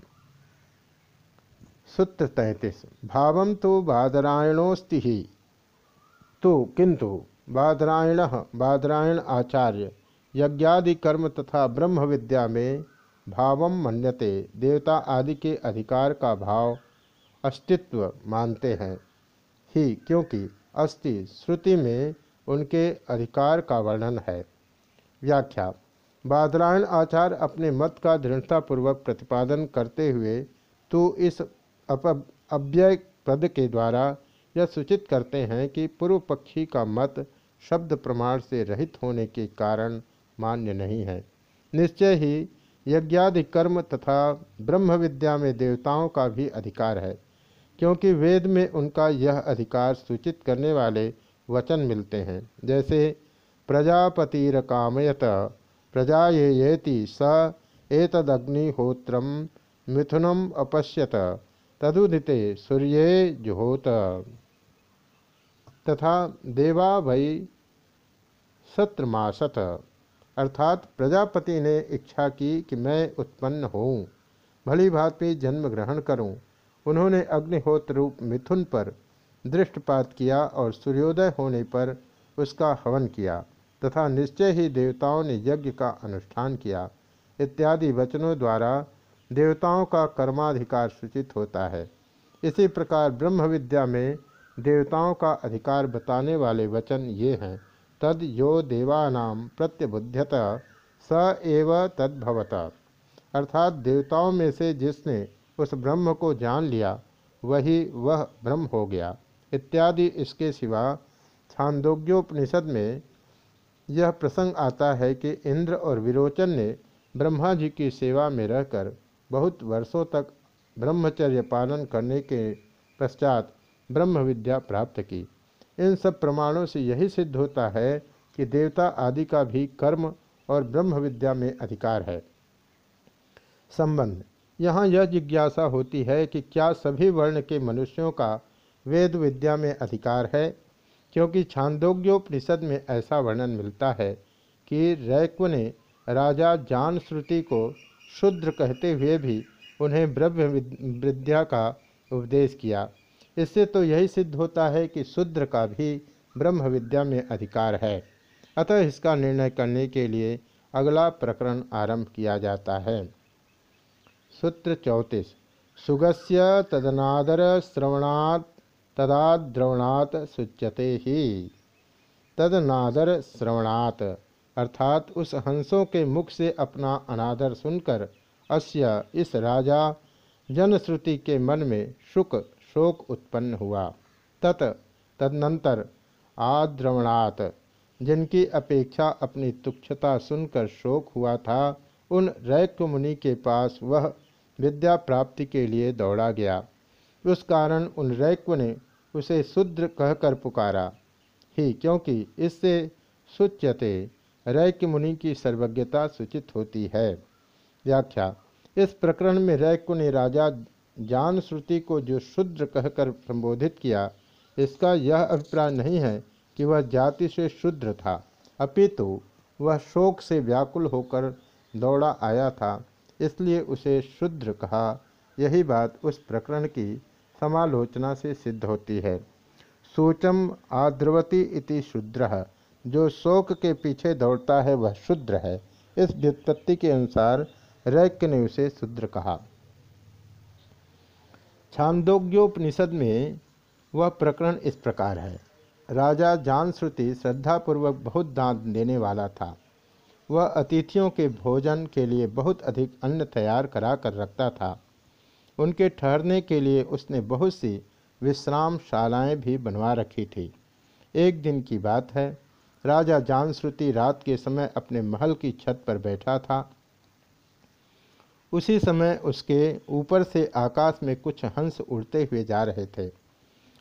सूत्र तैतीस, भाव तो बादरायणोस्ति ही। तो किंतु बादरायण बादरायण आचार्य यज्ञादि कर्म तथा ब्रह्म विद्या में भाव मन्यते, देवता आदि के अधिकार का भाव अस्तित्व मानते हैं। ही, क्योंकि अस्ति, श्रुति में उनके अधिकार का वर्णन है। व्याख्या बादरायण आचार्य अपने मत का दृढ़तापूर्वक प्रतिपादन करते हुए तो इस अप अव्यय पद के द्वारा यह सूचित करते हैं कि पूर्व पक्षी का मत शब्द प्रमाण से रहित होने के कारण मान्य नहीं है। निश्चय ही यज्ञादि कर्म तथा ब्रह्म विद्या में देवताओं का भी अधिकार है, क्योंकि वेद में उनका यह अधिकार सूचित करने वाले वचन मिलते हैं। जैसे प्रजापतिर कामयत प्रजाएति स एतदग्निहोत्र मिथुनम अपश्यत, तदुदिते सूर्ये जुहोत। तथा देवा वै सत्रमासत अर्थात प्रजापति ने इच्छा की कि मैं उत्पन्न होऊं, भली भांति जन्म ग्रहण करूँ। उन्होंने अग्निहोत्र रूप मिथुन पर दृष्टपात किया और सूर्योदय होने पर उसका हवन किया। तथा निश्चय ही देवताओं ने यज्ञ का अनुष्ठान किया। इत्यादि वचनों द्वारा देवताओं का कर्माधिकार सूचित होता है। इसी प्रकार ब्रह्म विद्या में देवताओं का अधिकार बताने वाले वचन ये हैं। तद यो देवानाम प्रत्यबुध्यत, स एव तद्भवत। अर्थात देवताओं में से जिसने उस ब्रह्म को जान लिया, वही वह ब्रह्म हो गया। इत्यादि इसके सिवा छांदोग्योपनिषद में यह प्रसंग आता है कि इंद्र और विरोचन ने ब्रह्मा जी की सेवा में रहकर बहुत वर्षों तक ब्रह्मचर्य पालन करने के पश्चात ब्रह्म विद्या प्राप्त की। इन सब प्रमाणों से यही सिद्ध होता है कि देवता आदि का भी कर्म और ब्रह्म विद्या में अधिकार है। संबंध। यहाँ यह जिज्ञासा होती है कि क्या सभी वर्ण के मनुष्यों का वेद विद्या में अधिकार है? क्योंकि छांदोग्योपनिषद में ऐसा वर्णन मिलता है कि रैक्व ने राजा जान श्रुति को शुद्र कहते हुए भी उन्हें ब्रह्म विद्या का उपदेश किया। इससे तो यही सिद्ध होता है कि शूद्र का भी ब्रह्म विद्या में अधिकार है। अतः इसका निर्णय करने के लिए अगला प्रकरण आरंभ किया जाता है। सूत्र चौंतीस। सुगस्य तदनादर श्रवणात् तदाद्रवणात् सुच्यते ही। तदनादर श्रवणात्, अर्थात उस हंसों के मुख से अपना अनादर सुनकर अस्य इस राजा जनश्रुति के मन में शुक शोक उत्पन्न हुआ। तत, तदनंतर आद्रवणात्, जिनकी अपेक्षा अपनी तुक्षता सुनकर शोक हुआ था, उन रैक्य मुनि के पास वह विद्या प्राप्ति के लिए दौड़ा गया। उस कारण उन रैक्व ने उसे शुद्र कहकर पुकारा, ही, क्योंकि इससे सुच्यते रैक्य मुनि की सर्वज्ञता सूचित होती है। व्याख्या, इस प्रकरण में रैक्य ने राजा जान श्रुति को जो शुद्र कहकर संबोधित किया, इसका यह अभिप्राय नहीं है कि वह जाति से शुद्र था। अपितु वह शोक से व्याकुल होकर दौड़ा आया था, इसलिए उसे शुद्र कहा। यही बात उस प्रकरण की समालोचना से सिद्ध होती है। सूचम आद्रवती इति शुद्र, जो शोक के पीछे दौड़ता है वह शुद्र है। इस व्युत्पत्ति के अनुसार रैक्य ने उसे शुद्र कहा। छांदोग्योपनिषद में वह प्रकरण इस प्रकार है। राजा जानश्रुति श्रद्धापूर्वक बहुत दान देने वाला था। वह अतिथियों के भोजन के लिए बहुत अधिक अन्न तैयार करा कर रखता था। उनके ठहरने के लिए उसने बहुत सी विश्राम शालाएँ भी बनवा रखी थी। एक दिन की बात है, राजा जानश्रुति रात के समय अपने महल की छत पर बैठा था। उसी समय उसके ऊपर से आकाश में कुछ हंस उड़ते हुए जा रहे थे।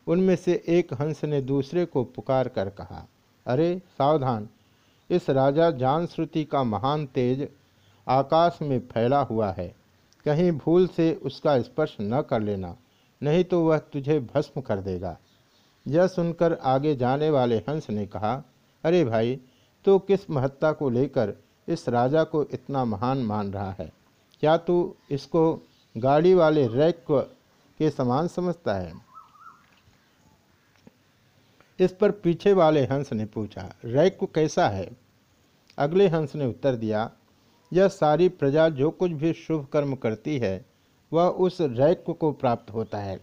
उनमें से एक हंस ने दूसरे को पुकार कर कहा, अरे, सावधान, इस राजा जानश्रुति का महान तेज आकाश में फैला हुआ है। कहीं भूल से उसका स्पर्श न कर लेना, नहीं तो वह तुझे भस्म कर देगा। यह सुनकर आगे जाने वाले हंस ने कहा, अरे भाई तो किस महत्ता को लेकर इस राजा को इतना महान मान रहा है? क्या तू इसको गाड़ी वाले रैक के समान समझता है? इस पर पीछे वाले हंस ने पूछा, रैक कैसा है? अगले हंस ने उत्तर दिया यह सारी प्रजा जो कुछ भी शुभ कर्म करती है, वह उस रैक को प्राप्त होता है।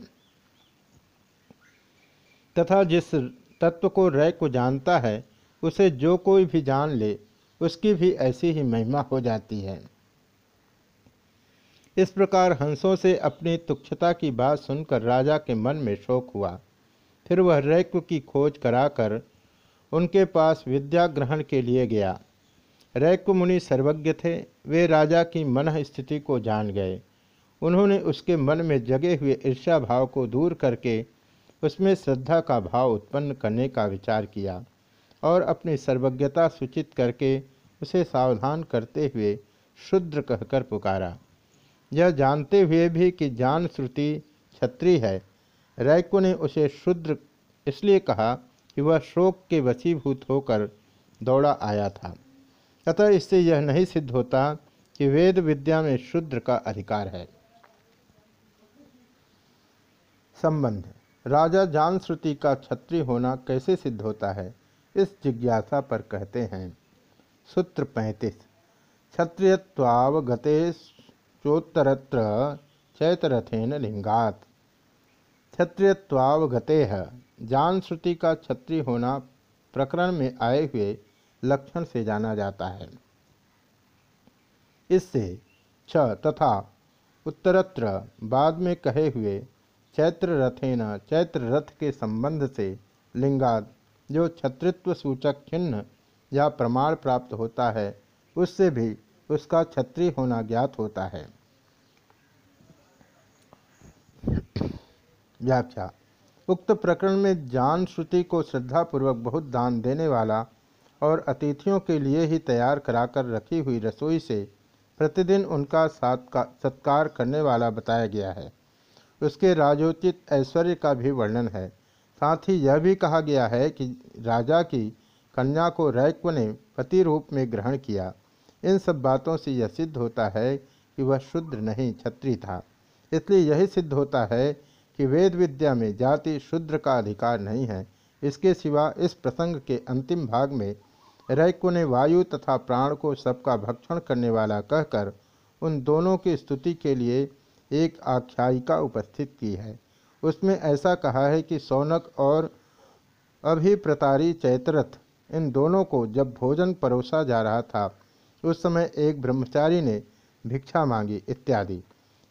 तथा जिस तत्व को रैक जानता है, उसे जो कोई भी जान ले, उसकी भी ऐसी ही महिमा हो जाती है। इस प्रकार हंसों से अपनी तुक्षता की बात सुनकर राजा के मन में शोक हुआ। फिर वह रैक्व की खोज कराकर उनके पास विद्या ग्रहण के लिए गया। रैक्व मुनि सर्वज्ञ थे, वे राजा की मन स्थिति को जान गए। उन्होंने उसके मन में जगे हुए ईर्ष्या भाव को दूर करके उसमें श्रद्धा का भाव उत्पन्न करने का विचार किया और अपनी सर्वज्ञता सूचित करके उसे सावधान करते हुए शुद्र कहकर पुकारा। यह जानते हुए भी कि जान श्रुति क्षत्रिय है। रैको ने उसे शुद्र इसलिए कहा कि वह शोक के वशीभूत होकर दौड़ा आया था। अतः इससे यह नहीं सिद्ध होता कि वेद विद्या में शूद्र का अधिकार है। संबंध। राजा जान श्रुति का क्षत्रिय होना कैसे सिद्ध होता है, इस जिज्ञासा पर कहते हैं। सूत्र पैंतीस। क्षत्रियवावगते चोत्तरत्र चैतरथेन लिंगात। क्षत्रियवावगते है जान श्रुति का क्षत्रिय होना प्रकरण में आए हुए लक्षण से जाना जाता है। इससे छ तथा उत्तरत्र बाद में कहे हुए चैत्र रथेन चैत्र रथ के संबंध से लिंगाद, जो छत्रित्व सूचक चिन्ह या प्रमाण प्राप्त होता है, उससे भी उसका क्षत्रिय होना ज्ञात होता है। व्याख्या। उक्त प्रकरण में जान श्रुति को श्रद्धापूर्वक बहुत दान देने वाला और अतिथियों के लिए ही तैयार कराकर रखी हुई रसोई से प्रतिदिन उनका सत्कार करने वाला बताया गया है। उसके राजोचित ऐश्वर्य का भी वर्णन है। साथ ही यह भी कहा गया है कि राजा की कन्या को रैक्व ने पति रूप में ग्रहण किया। इन सब बातों से यह सिद्ध होता है कि वह शुद्र नहीं छत्री था। इसलिए यही सिद्ध होता है कि वेद विद्या में जाति शुद्र का अधिकार नहीं है। इसके सिवा इस प्रसंग के अंतिम भाग में रैको ने वायु तथा प्राण को सबका भक्षण करने वाला कहकर उन दोनों की स्तुति के लिए एक आख्यायिका उपस्थित की है। उसमें ऐसा कहा है कि सौनक और अभिप्रतारी चैतरथ, इन दोनों को जब भोजन परोसा जा रहा था, उस समय एक ब्रह्मचारी ने भिक्षा मांगी इत्यादि।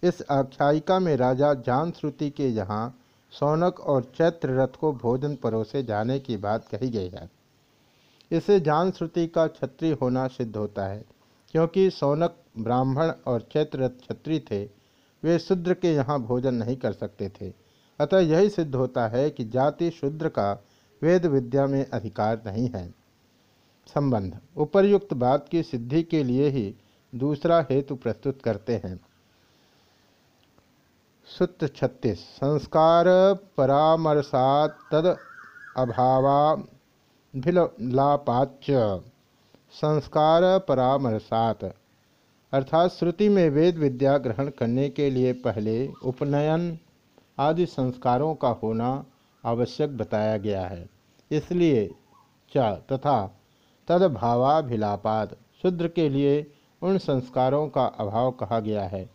इस आख्यायिका में राजा जान श्रुति के यहाँ सौनक और चैत्र रथ को भोजन परोसे जाने की बात कही गई है। इसे जान श्रुति का क्षत्रिय होना सिद्ध होता है, क्योंकि सौनक ब्राह्मण और चैत्र रथ क्षत्रिय थे, वे शूद्र के यहाँ भोजन नहीं कर सकते थे। अतः यही सिद्ध होता है कि जाति शूद्र का वेद विद्या में अधिकार नहीं है। संबंध। उपर्युक्त बात की सिद्धि के लिए ही दूसरा हेतु प्रस्तुत करते हैं। सूत्र छत्तीस। संस्कार परामर्शात तद अभावाभिलापाच संस्कार परामर्शात। अर्थात श्रुति में वेद विद्या ग्रहण करने के लिए पहले उपनयन आदि संस्कारों का होना आवश्यक बताया गया है। इसलिए च तथा तदभावाभिलापाद, शूद्र के लिए उन संस्कारों का अभाव कहा गया है।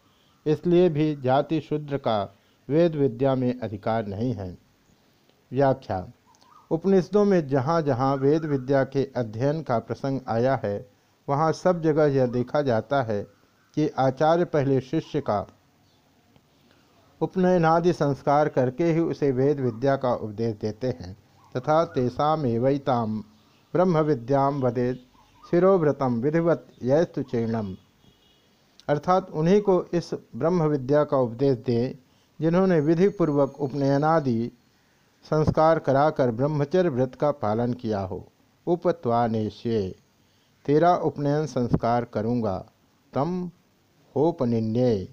इसलिए भी जाति शूद्र का वेद विद्या में अधिकार नहीं है। व्याख्या उपनिषदों में जहाँ जहाँ वेद विद्या के अध्ययन का प्रसंग आया है, वहाँ सब जगह यह देखा जाता है कि आचार्य पहले शिष्य का उपनयनादि संस्कार करके ही उसे वेद विद्या का उपदेश देते हैं, तथा तेषाम एवताम ब्रह्म विद्याम वदे शिरोव्रतम विधिवत यस्तु चीर्णम अर्थात उन्हीं को इस ब्रह्म विद्या का उपदेश दें, जिन्होंने विधिपूर्वक उपनयनादि संस्कार कराकर ब्रह्मचर्य व्रत का पालन किया हो। उपत्वानेश्य। तेरा उपनयन संस्कार करूँगा, तम होपनिन्य।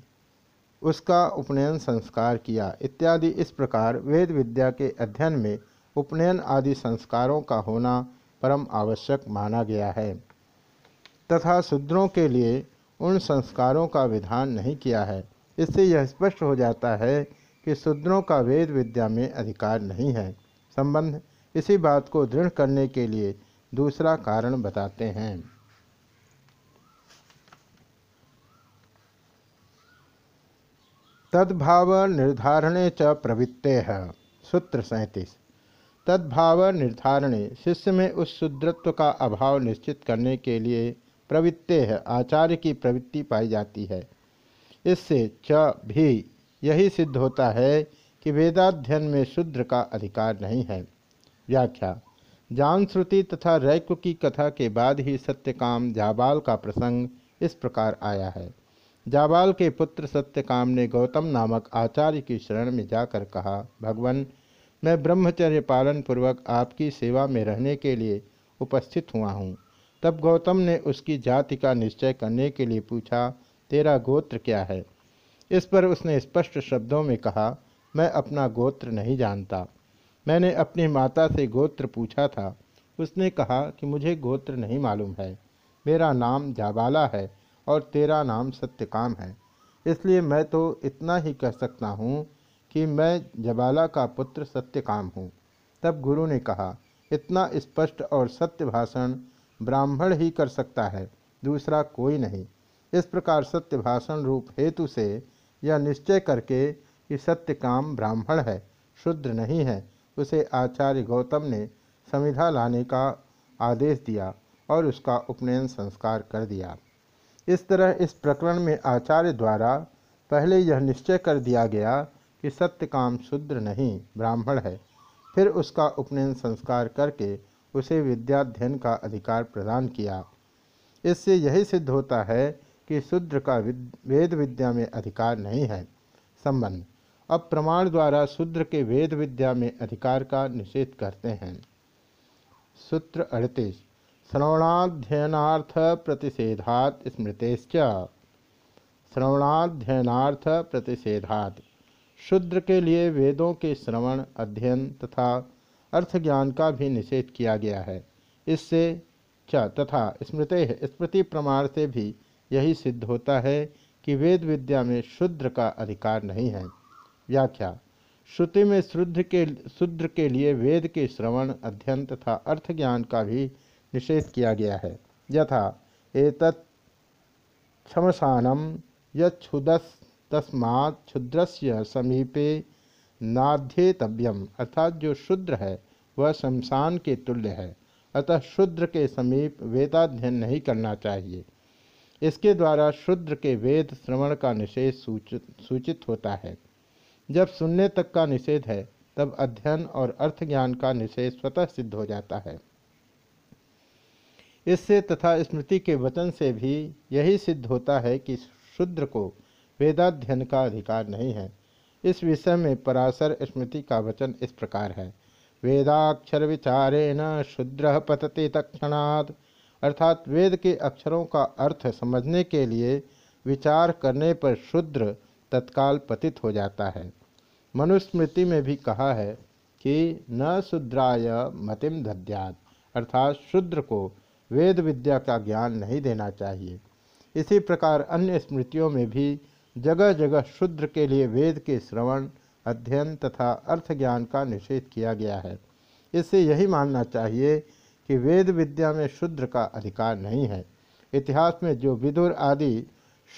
उसका उपनयन संस्कार किया। इत्यादि इस प्रकार वेद विद्या के अध्ययन में उपनयन आदि संस्कारों का होना परम आवश्यक माना गया है। तथा शूद्रों के लिए उन संस्कारों का विधान नहीं किया है। इससे यह स्पष्ट हो जाता है कि शूद्रों का वेद विद्या में अधिकार नहीं है। संबंध इसी बात को दृढ़ करने के लिए दूसरा कारण बताते हैं। तद्भाव निर्धारणे च प्रवृत्ते है, सूत्र सैंतीस। तद्भाव निर्धारणे शिष्य में उस शुद्रत्व का अभाव निश्चित करने के लिए प्रवृत्ते है, आचार्य की प्रवृत्ति पाई जाती है। इससे च भी यही सिद्ध होता है कि वेदाध्ययन में शुद्र का अधिकार नहीं है। व्याख्या, जान श्रुति तथा रैक्व की कथा के बाद ही सत्यकाम जाबाल का प्रसंग इस प्रकार आया है। जाबाल के पुत्र सत्यकाम ने गौतम नामक आचार्य की शरण में जाकर कहा, भगवान, मैं ब्रह्मचर्य पालन पूर्वक आपकी सेवा में रहने के लिए उपस्थित हुआ हूँ। तब गौतम ने उसकी जाति का निश्चय करने के लिए पूछा, तेरा गोत्र क्या है? इस पर उसने स्पष्ट शब्दों में कहा, मैं अपना गोत्र नहीं जानता। मैंने अपनी माता से गोत्र पूछा था। उसने कहा कि मुझे गोत्र नहीं मालूम है। मेरा नाम जाबाला है और तेरा नाम सत्यकाम है। इसलिए मैं तो इतना ही कह सकता हूँ कि मैं जबाला का पुत्र सत्यकाम हूँ। तब गुरु ने कहा, इतना स्पष्ट और सत्य भाषण ब्राह्मण ही कर सकता है, दूसरा कोई नहीं। इस प्रकार सत्य भाषण रूप हेतु से यह निश्चय करके कि सत्य काम ब्राह्मण है शुद्र नहीं है, उसे आचार्य गौतम ने संविधा लाने का आदेश दिया और उसका उपनयन संस्कार कर दिया। इस तरह इस प्रकरण में आचार्य द्वारा पहले यह निश्चय कर दिया गया कि सत्य काम शुद्र नहीं, ब्राह्मण है। फिर उसका उपनयन संस्कार करके उसे विद्याध्ययन का अधिकार प्रदान किया। इससे यही सिद्ध होता है कि शूद्र का वेद विद्या में अधिकार नहीं है, संबंध। अब प्रमाण द्वारा शूद्र के वेद विद्या में अधिकार का निषेध करते हैं। सूत्र अड़तीस, श्रवणाध्ययनार्थ प्रतिषेधात स्मृतेश्च। श्रवणाध्ययनार्थ प्रतिषेधात। शूद्र के लिए वेदों के श्रवण, अध्ययन तथा अर्थ ज्ञान का भी निषेध किया गया है। इससे, च, तथा स्मृति स्मृति प्रमाण से भी यही सिद्ध होता है कि वेद विद्या में शुद्र का अधिकार नहीं है। व्याख्या, श्रुति में शुद्ध के, शुद्र के लिए वेद के श्रवण, अध्ययन तथा अर्थ ज्ञान का भी निषेध किया गया है। यथा, एतत् क्षमसानम युदस तस्मा क्षुद्रस्य समीपे नाध्येतव्यम। अर्थात जो शुद्र है, वह शमशान के तुल्य है। अतः शुद्र के समीप वेदाध्ययन नहीं करना चाहिए। इसके द्वारा शुद्र के वेद श्रवण का निषेध सूचित सूचित होता है। जब सुनने तक का निषेध है, तब अध्ययन और अर्थ ज्ञान का निषेध स्वतः सिद्ध हो जाता है। इससे तथा स्मृति के वचन से भी यही सिद्ध होता है कि शुद्र को वेदाध्ययन का अधिकार नहीं है। इस विषय में पराशर स्मृति का वचन इस प्रकार है। वेदाक्षर विचारेण शुद्र पतते तक्षणात् अर्थात वेद के अक्षरों का अर्थ समझने के लिए विचार करने पर शुद्र तत्काल पतित हो जाता है। मनुस्मृति में भी कहा है कि न शुद्राय मतिम दद्यात अर्थात शुद्र को वेद विद्या का ज्ञान नहीं देना चाहिए। इसी प्रकार अन्य स्मृतियों में भी जगह जगह शुद्र के लिए वेद के श्रवण, अध्ययन तथा अर्थ ज्ञान का निषेध किया गया है। इससे यही मानना चाहिए कि वेद विद्या में शुद्र का अधिकार नहीं है। इतिहास में जो विदुर आदि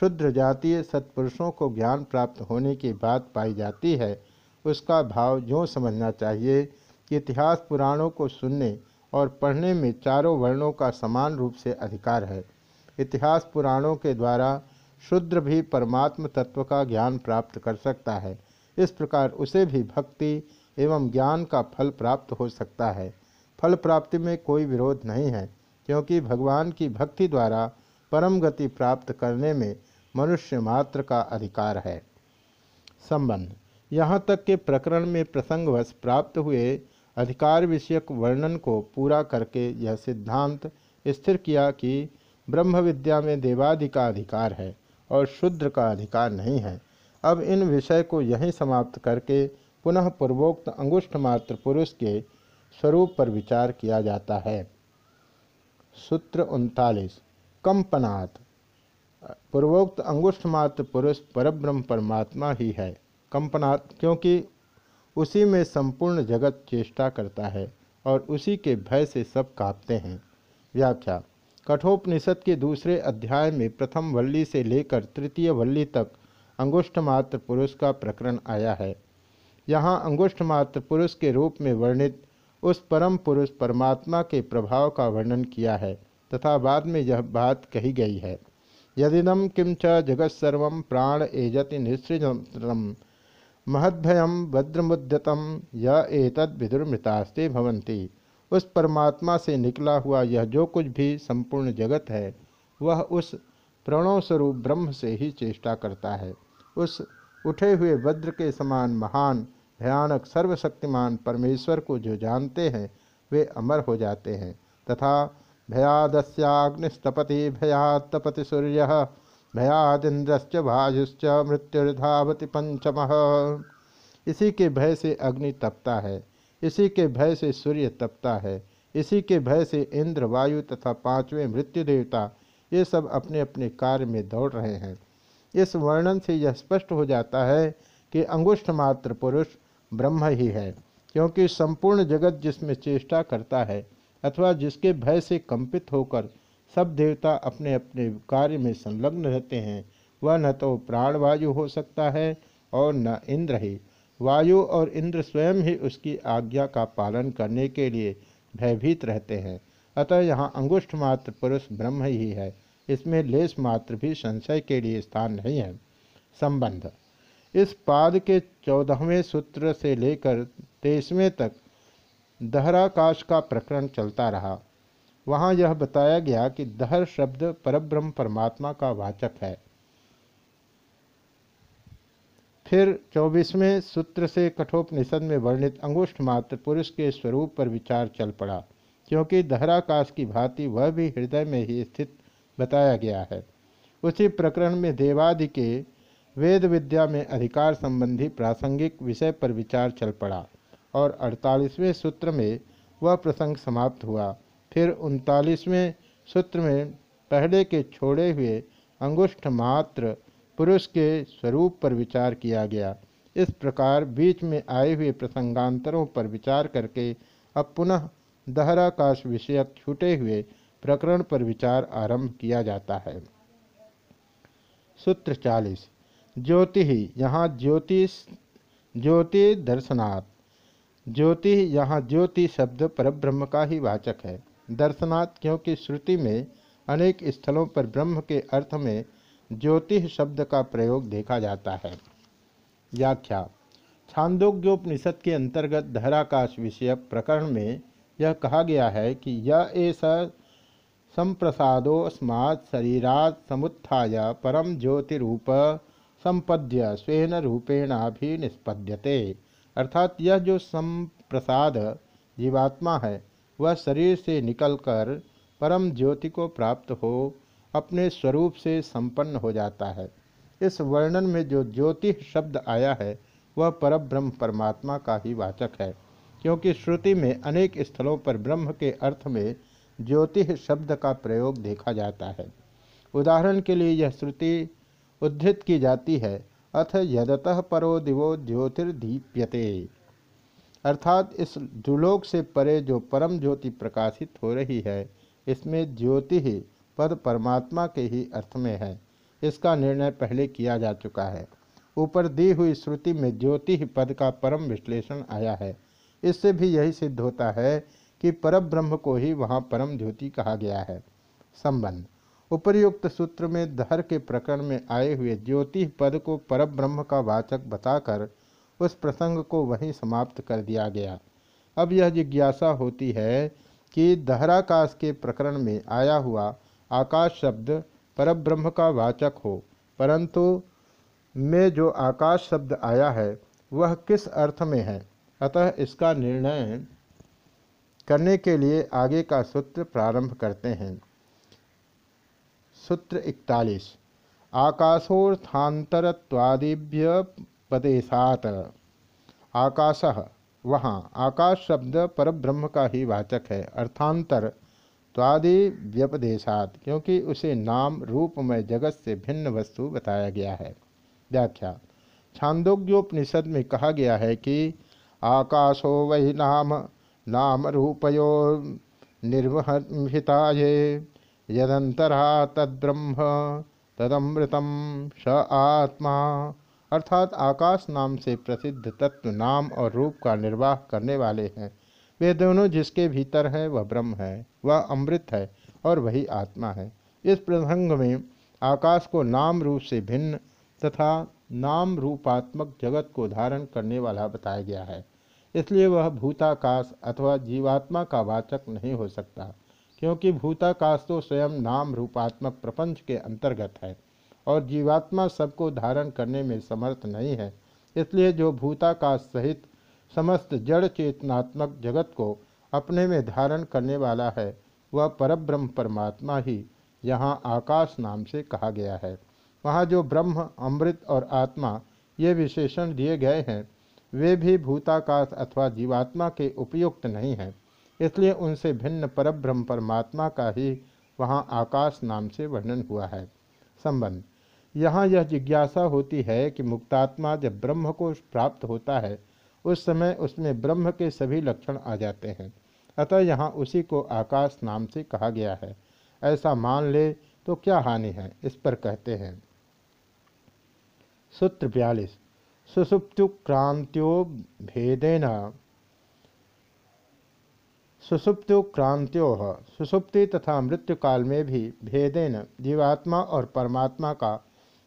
शुद्र जातीय सत्पुरुषों को ज्ञान प्राप्त होने की बात पाई जाती है, उसका भाव जो समझना चाहिए कि इतिहास पुराणों को सुनने और पढ़ने में चारों वर्णों का समान रूप से अधिकार है। इतिहास पुराणों के द्वारा शुद्र भी परमात्म तत्व का ज्ञान प्राप्त कर सकता है। इस प्रकार उसे भी भक्ति एवं ज्ञान का फल प्राप्त हो सकता है। फल प्राप्ति में कोई विरोध नहीं है, क्योंकि भगवान की भक्ति द्वारा परम गति प्राप्त करने में मनुष्य मात्र का अधिकार है। संबंध। यहाँ तक के प्रकरण में प्रसंगवश प्राप्त हुए अधिकार विषयक वर्णन को पूरा करके यह सिद्धांत स्थिर किया कि ब्रह्म विद्या में देवादि का अधिकार है और शुद्र का अधिकार नहीं है। अब इन विषय को यहीं समाप्त करके पुनः पूर्वोक्त अंगुष्ठ मात्र पुरुष के स्वरूप पर विचार किया जाता है। सूत्र उनतालीस, कंपनात्। पूर्वोक्त अंगुष्ठ मात्र पुरुष परब्रह्म परमात्मा ही है। कंपनात् क्योंकि उसी में संपूर्ण जगत चेष्टा करता है और उसी के भय से सब कांपते हैं। व्याख्या, कठोपनिषद के दूसरे अध्याय में प्रथम वल्ली से लेकर तृतीय वल्ली तक अंगुष्ठ मात्र पुरुष का प्रकरण आया है। यहाँ अंगुष्ठ मात्र पुरुष के रूप में वर्णित उस परम पुरुष परमात्मा के प्रभाव का वर्णन किया है, तथा बाद में यह बात कही गई है। यदिदम किम च जगत्सर्व प्राण एजति निसृजम महद्भयम भद्रमुद्यतम य एतद विदुर्मृतास्ते भवंती उस परमात्मा से निकला हुआ यह जो कुछ भी संपूर्ण जगत है, वह उस प्रणव स्वरूप ब्रह्म से ही चेष्टा करता है। उस उठे हुए वज्र के समान महान भयानक सर्वशक्तिमान परमेश्वर को जो जानते हैं, वे अमर हो जाते हैं। तथा भयादस्याग्निस्तपति भयात तपति सूर्य भयादिंद्रश्च भाजुश्च मृत्युर्धावति पंचम। इसी के भय से अग्नि तपता है, इसी के भय से सूर्य तपता है, इसी के भय से इंद्र, वायु तथा पाँचवें मृत्यु देवता ये सब अपने अपने कार्य में दौड़ रहे हैं। इस वर्णन से यह स्पष्ट हो जाता है कि अंगुष्ठ मात्र पुरुष ब्रह्म ही है, क्योंकि संपूर्ण जगत जिसमें चेष्टा करता है अथवा जिसके भय से कंपित होकर सब देवता अपने अपने कार्य में संलग्न रहते हैं, वह न तो प्राणवायु हो सकता है और न इंद्र ही। वायु और इंद्र स्वयं ही उसकी आज्ञा का पालन करने के लिए भयभीत रहते हैं। अतः यहाँ अंगुष्ठ मात्र पुरुष ब्रह्म ही है, इसमें लेस मात्र भी संशय के लिए स्थान नहीं है। संबंध इस पाद के चौदहवें सूत्र से लेकर तेईसवें तक दहराकाश का प्रकरण चलता रहा। वहाँ यह बताया गया कि दहर शब्द परब्रह्म परमात्मा का वाचक है। फिर चौबीसवें सूत्र से कठोपनिषद में वर्णित अंगुष्ठ मात्र पुरुष के स्वरूप पर विचार चल पड़ा, क्योंकि दहराकाश की भांति वह भी हृदय में ही स्थित बताया गया है। उसी प्रकरण में देवादि के वेद विद्या में अधिकार संबंधी प्रासंगिक विषय पर विचार चल पड़ा और अड़तालीसवें सूत्र में वह प्रसंग समाप्त हुआ। फिर उनतालीसवें सूत्र में पहले के छोड़े हुए अंगुष्ठ मात्र पुरुष के स्वरूप पर विचार किया गया। इस प्रकार बीच में आए हुए प्रसंगांतरों पर विचार करके अब पुनः दहराकाश विषयक छूटे हुए प्रकरण पर विचार आरंभ किया जाता है। सूत्र चालीस। ज्योति यहाँ ज्योतिष, ज्योति दर्शनात्। ज्योति यहाँ ज्योति शब्द परब्रह्म का ही वाचक है। दर्शनात् क्योंकि श्रुति में अनेक स्थलों पर ब्रह्म के अर्थ में ज्योति शब्द का प्रयोग देखा जाता है। व्याख्या। छांदोग्योपनिषद के अंतर्गत धराकाश विषय प्रकरण में यह कहा गया है कि यह ऐसा संप्रसादोस्मात् शरीरात् समुत्थाय परम ज्योतिरूप संपद्य स्वेन रूपेणाभि निष्पद्यते अर्थात यह जो संप्रसाद जीवात्मा है, वह शरीर से निकलकर परम ज्योति को प्राप्त हो, अपने स्वरूप से संपन्न हो जाता है। इस वर्णन में जो ज्योति शब्द आया है, वह परब्रह्म परमात्मा का ही वाचक है, क्योंकि श्रुति में अनेक स्थलों पर ब्रह्म के अर्थ में ज्योति शब्द का प्रयोग देखा जाता है। उदाहरण के लिए यह श्रुति उद्धृत की जाती है। अथ यदतः परो दिवो ज्योतिर्दीप्यते। अर्थात इस दुलोक से परे जो परम ज्योति प्रकाशित हो रही है, इसमें ज्योति ही पद परमात्मा के ही अर्थ में है। इसका निर्णय पहले किया जा चुका है। ऊपर दी हुई श्रुति में ज्योति ही पद का परम विश्लेषण आया है। इससे भी यही सिद्ध होता है कि परब्रह्म को ही वहाँ परम ज्योति कहा गया है। संबंध। उपर्युक्त सूत्र में धर के प्रकरण में आए हुए ज्योति पद को परब्रह्म का वाचक बताकर उस प्रसंग को वहीं समाप्त कर दिया गया। अब यह जिज्ञासा होती है कि दहराकाश के प्रकरण में आया हुआ आकाश शब्द परब्रह्म का वाचक हो, परंतु में जो आकाश शब्द आया है, वह किस अर्थ में है? अतः इसका निर्णय करने के लिए आगे का सूत्र प्रारंभ करते हैं। सूत्र इकतालीस। आकाशोर्थांतरत्वादिभ्य पदेशात आकाश, वहाँ, आकाश शब्द पर ब्रह्म का ही वाचक है, अर्थांतर त्वादि व्यपदेशात क्योंकि उसे नाम, रूपमय जगत से भिन्न वस्तु बताया गया है। व्याख्या। छांदोग्योपनिषद में कहा गया है कि आकाशो वही नाम नाम रूपयो निर्वहिताये यदंतरा तद्ब्रह्म तदमृतम स आत्मा। अर्थात आकाश नाम से प्रसिद्ध तत्व नाम और रूप का निर्वाह करने वाले हैं। वे दोनों जिसके भीतर हैं, वह ब्रह्म है, वह अमृत है और वही आत्मा है। इस प्रसंग में आकाश को नाम रूप से भिन्न तथा नाम रूपात्मक जगत को धारण करने वाला बताया गया है। इसलिए वह भूताकाश अथवा जीवात्मा का वाचक नहीं हो सकता। क्योंकि भूताकाश तो स्वयं नाम रूपात्मक प्रपंच के अंतर्गत है और जीवात्मा सबको धारण करने में समर्थ नहीं है। इसलिए जो भूताकाश सहित समस्त जड़ चेतनात्मक जगत को अपने में धारण करने वाला है, वह परब्रह्म परमात्मा ही यहाँ आकाश नाम से कहा गया है। वहाँ जो ब्रह्म, अमृत और आत्मा ये विशेषण दिए गए हैं, वे भी भूताकाश अथवा जीवात्मा के उपयुक्त नहीं हैं। इसलिए उनसे भिन्न परब्रह्म परमात्मा का ही वहाँ आकाश नाम से वर्णन हुआ है। संबंध। यहाँ यह जिज्ञासा होती है कि मुक्तात्मा जब ब्रह्म को प्राप्त होता है, उस समय उसमें ब्रह्म के सभी लक्षण आ जाते हैं। अतः यहाँ उसी को आकाश नाम से कहा गया है। ऐसा मान ले तो क्या हानि है, इस पर कहते हैं। सूत्र बयालीस। सुसुप्तुक्रांत्यो भेदेन सुसुप्तुक्रांत्यो, सुसुप्ति तथा मृत्यु काल में भी भेदेन जीवात्मा और परमात्मा का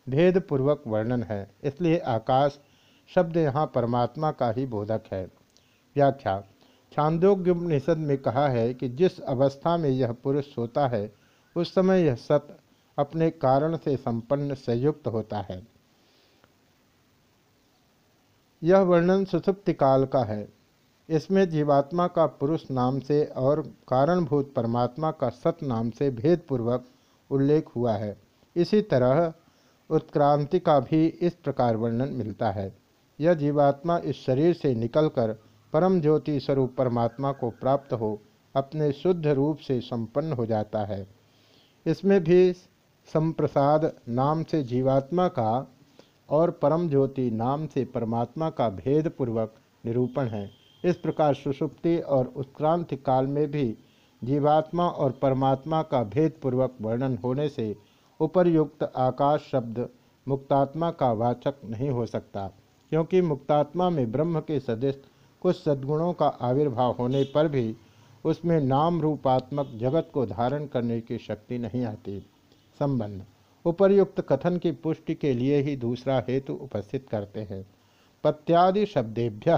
भेद पूर्वक वर्णन है। इसलिए आकाश शब्द यहाँ परमात्मा का ही बोधक है। व्याख्या छांदोग्यनिषद में कहा है कि जिस अवस्था में यह पुरुष सोता है, उस समय यह सत अपने कारण से संपन्न संयुक्त होता है। यह वर्णन सुसुप्ति काल का है। इसमें जीवात्मा का पुरुष नाम से और कारणभूत परमात्मा का सत नाम से भेदपूर्वक उल्लेख हुआ है। इसी तरह उत्क्रांति का भी इस प्रकार वर्णन मिलता है। यह जीवात्मा इस शरीर से निकलकर परम ज्योति स्वरूप परमात्मा को प्राप्त हो, अपने शुद्ध रूप से संपन्न हो जाता है। इसमें भी संप्रसाद नाम से जीवात्मा का और परम ज्योति नाम से परमात्मा का भेद पूर्वक निरूपण है। इस प्रकार सुषुप्ति और उत्क्रांति काल में भी जीवात्मा और परमात्मा का भेद पूर्वक वर्णन होने से उपर्युक्त आकाश शब्द मुक्तात्मा का वाचक नहीं हो सकता, क्योंकि मुक्तात्मा में ब्रह्म के सदस्य कुछ सद्गुणों का आविर्भाव होने पर भी उसमें नाम रूपात्मक जगत को धारण करने की शक्ति नहीं आती। संबंध, उपर्युक्त कथन की पुष्टि के लिए ही दूसरा हेतु उपस्थित करते हैं। पत्यादि शब्देभ्य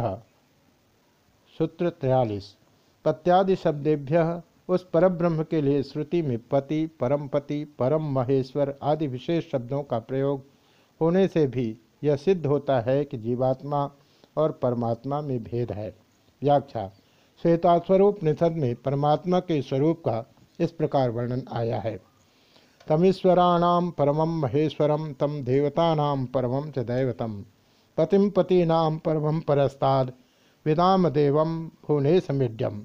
सूत्र त्रयालीस पत्यादि शब्देभ्य उस परब्रह्म के लिए श्रुति में पति परम पति परम महेश्वर आदि विशेष शब्दों का प्रयोग होने से भी यह सिद्ध होता है कि जीवात्मा और परमात्मा में भेद है। व्याख्या। श्वेतास्वरूप निषद में परमात्मा के स्वरूप का इस प्रकार वर्णन आया है। तमीश्वराणाम परमं महेश्वरम तम देवतानाम परमं च दैवतम पतिम पतीनाम परमं परस्ताद विदाम देवम भुवने समीड्यम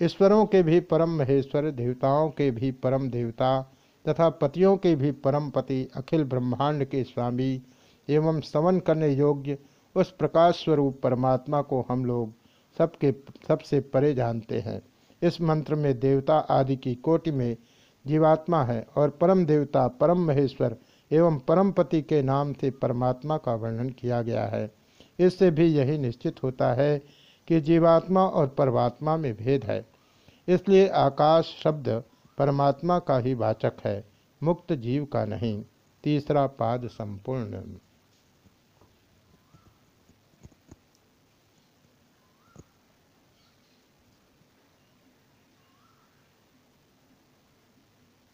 ईश्वरों के भी परम महेश्वर, देवताओं के भी परम देवता तथा पतियों के भी परम पति अखिल ब्रह्मांड के स्वामी एवं स्तवन करने योग्य उस प्रकाश स्वरूप परमात्मा को हम लोग सबके, सबसे परे जानते हैं। इस मंत्र में देवता आदि की कोटि में जीवात्मा है और परम देवता, परम महेश्वर एवं परम पति के नाम से परमात्मा का वर्णन किया गया है। इससे भी यही निश्चित होता है कि जीवात्मा और परमात्मा में भेद है। इसलिए आकाश शब्द परमात्मा का ही वाचक है, मुक्त जीव का नहीं। तीसरा पाद संपूर्ण।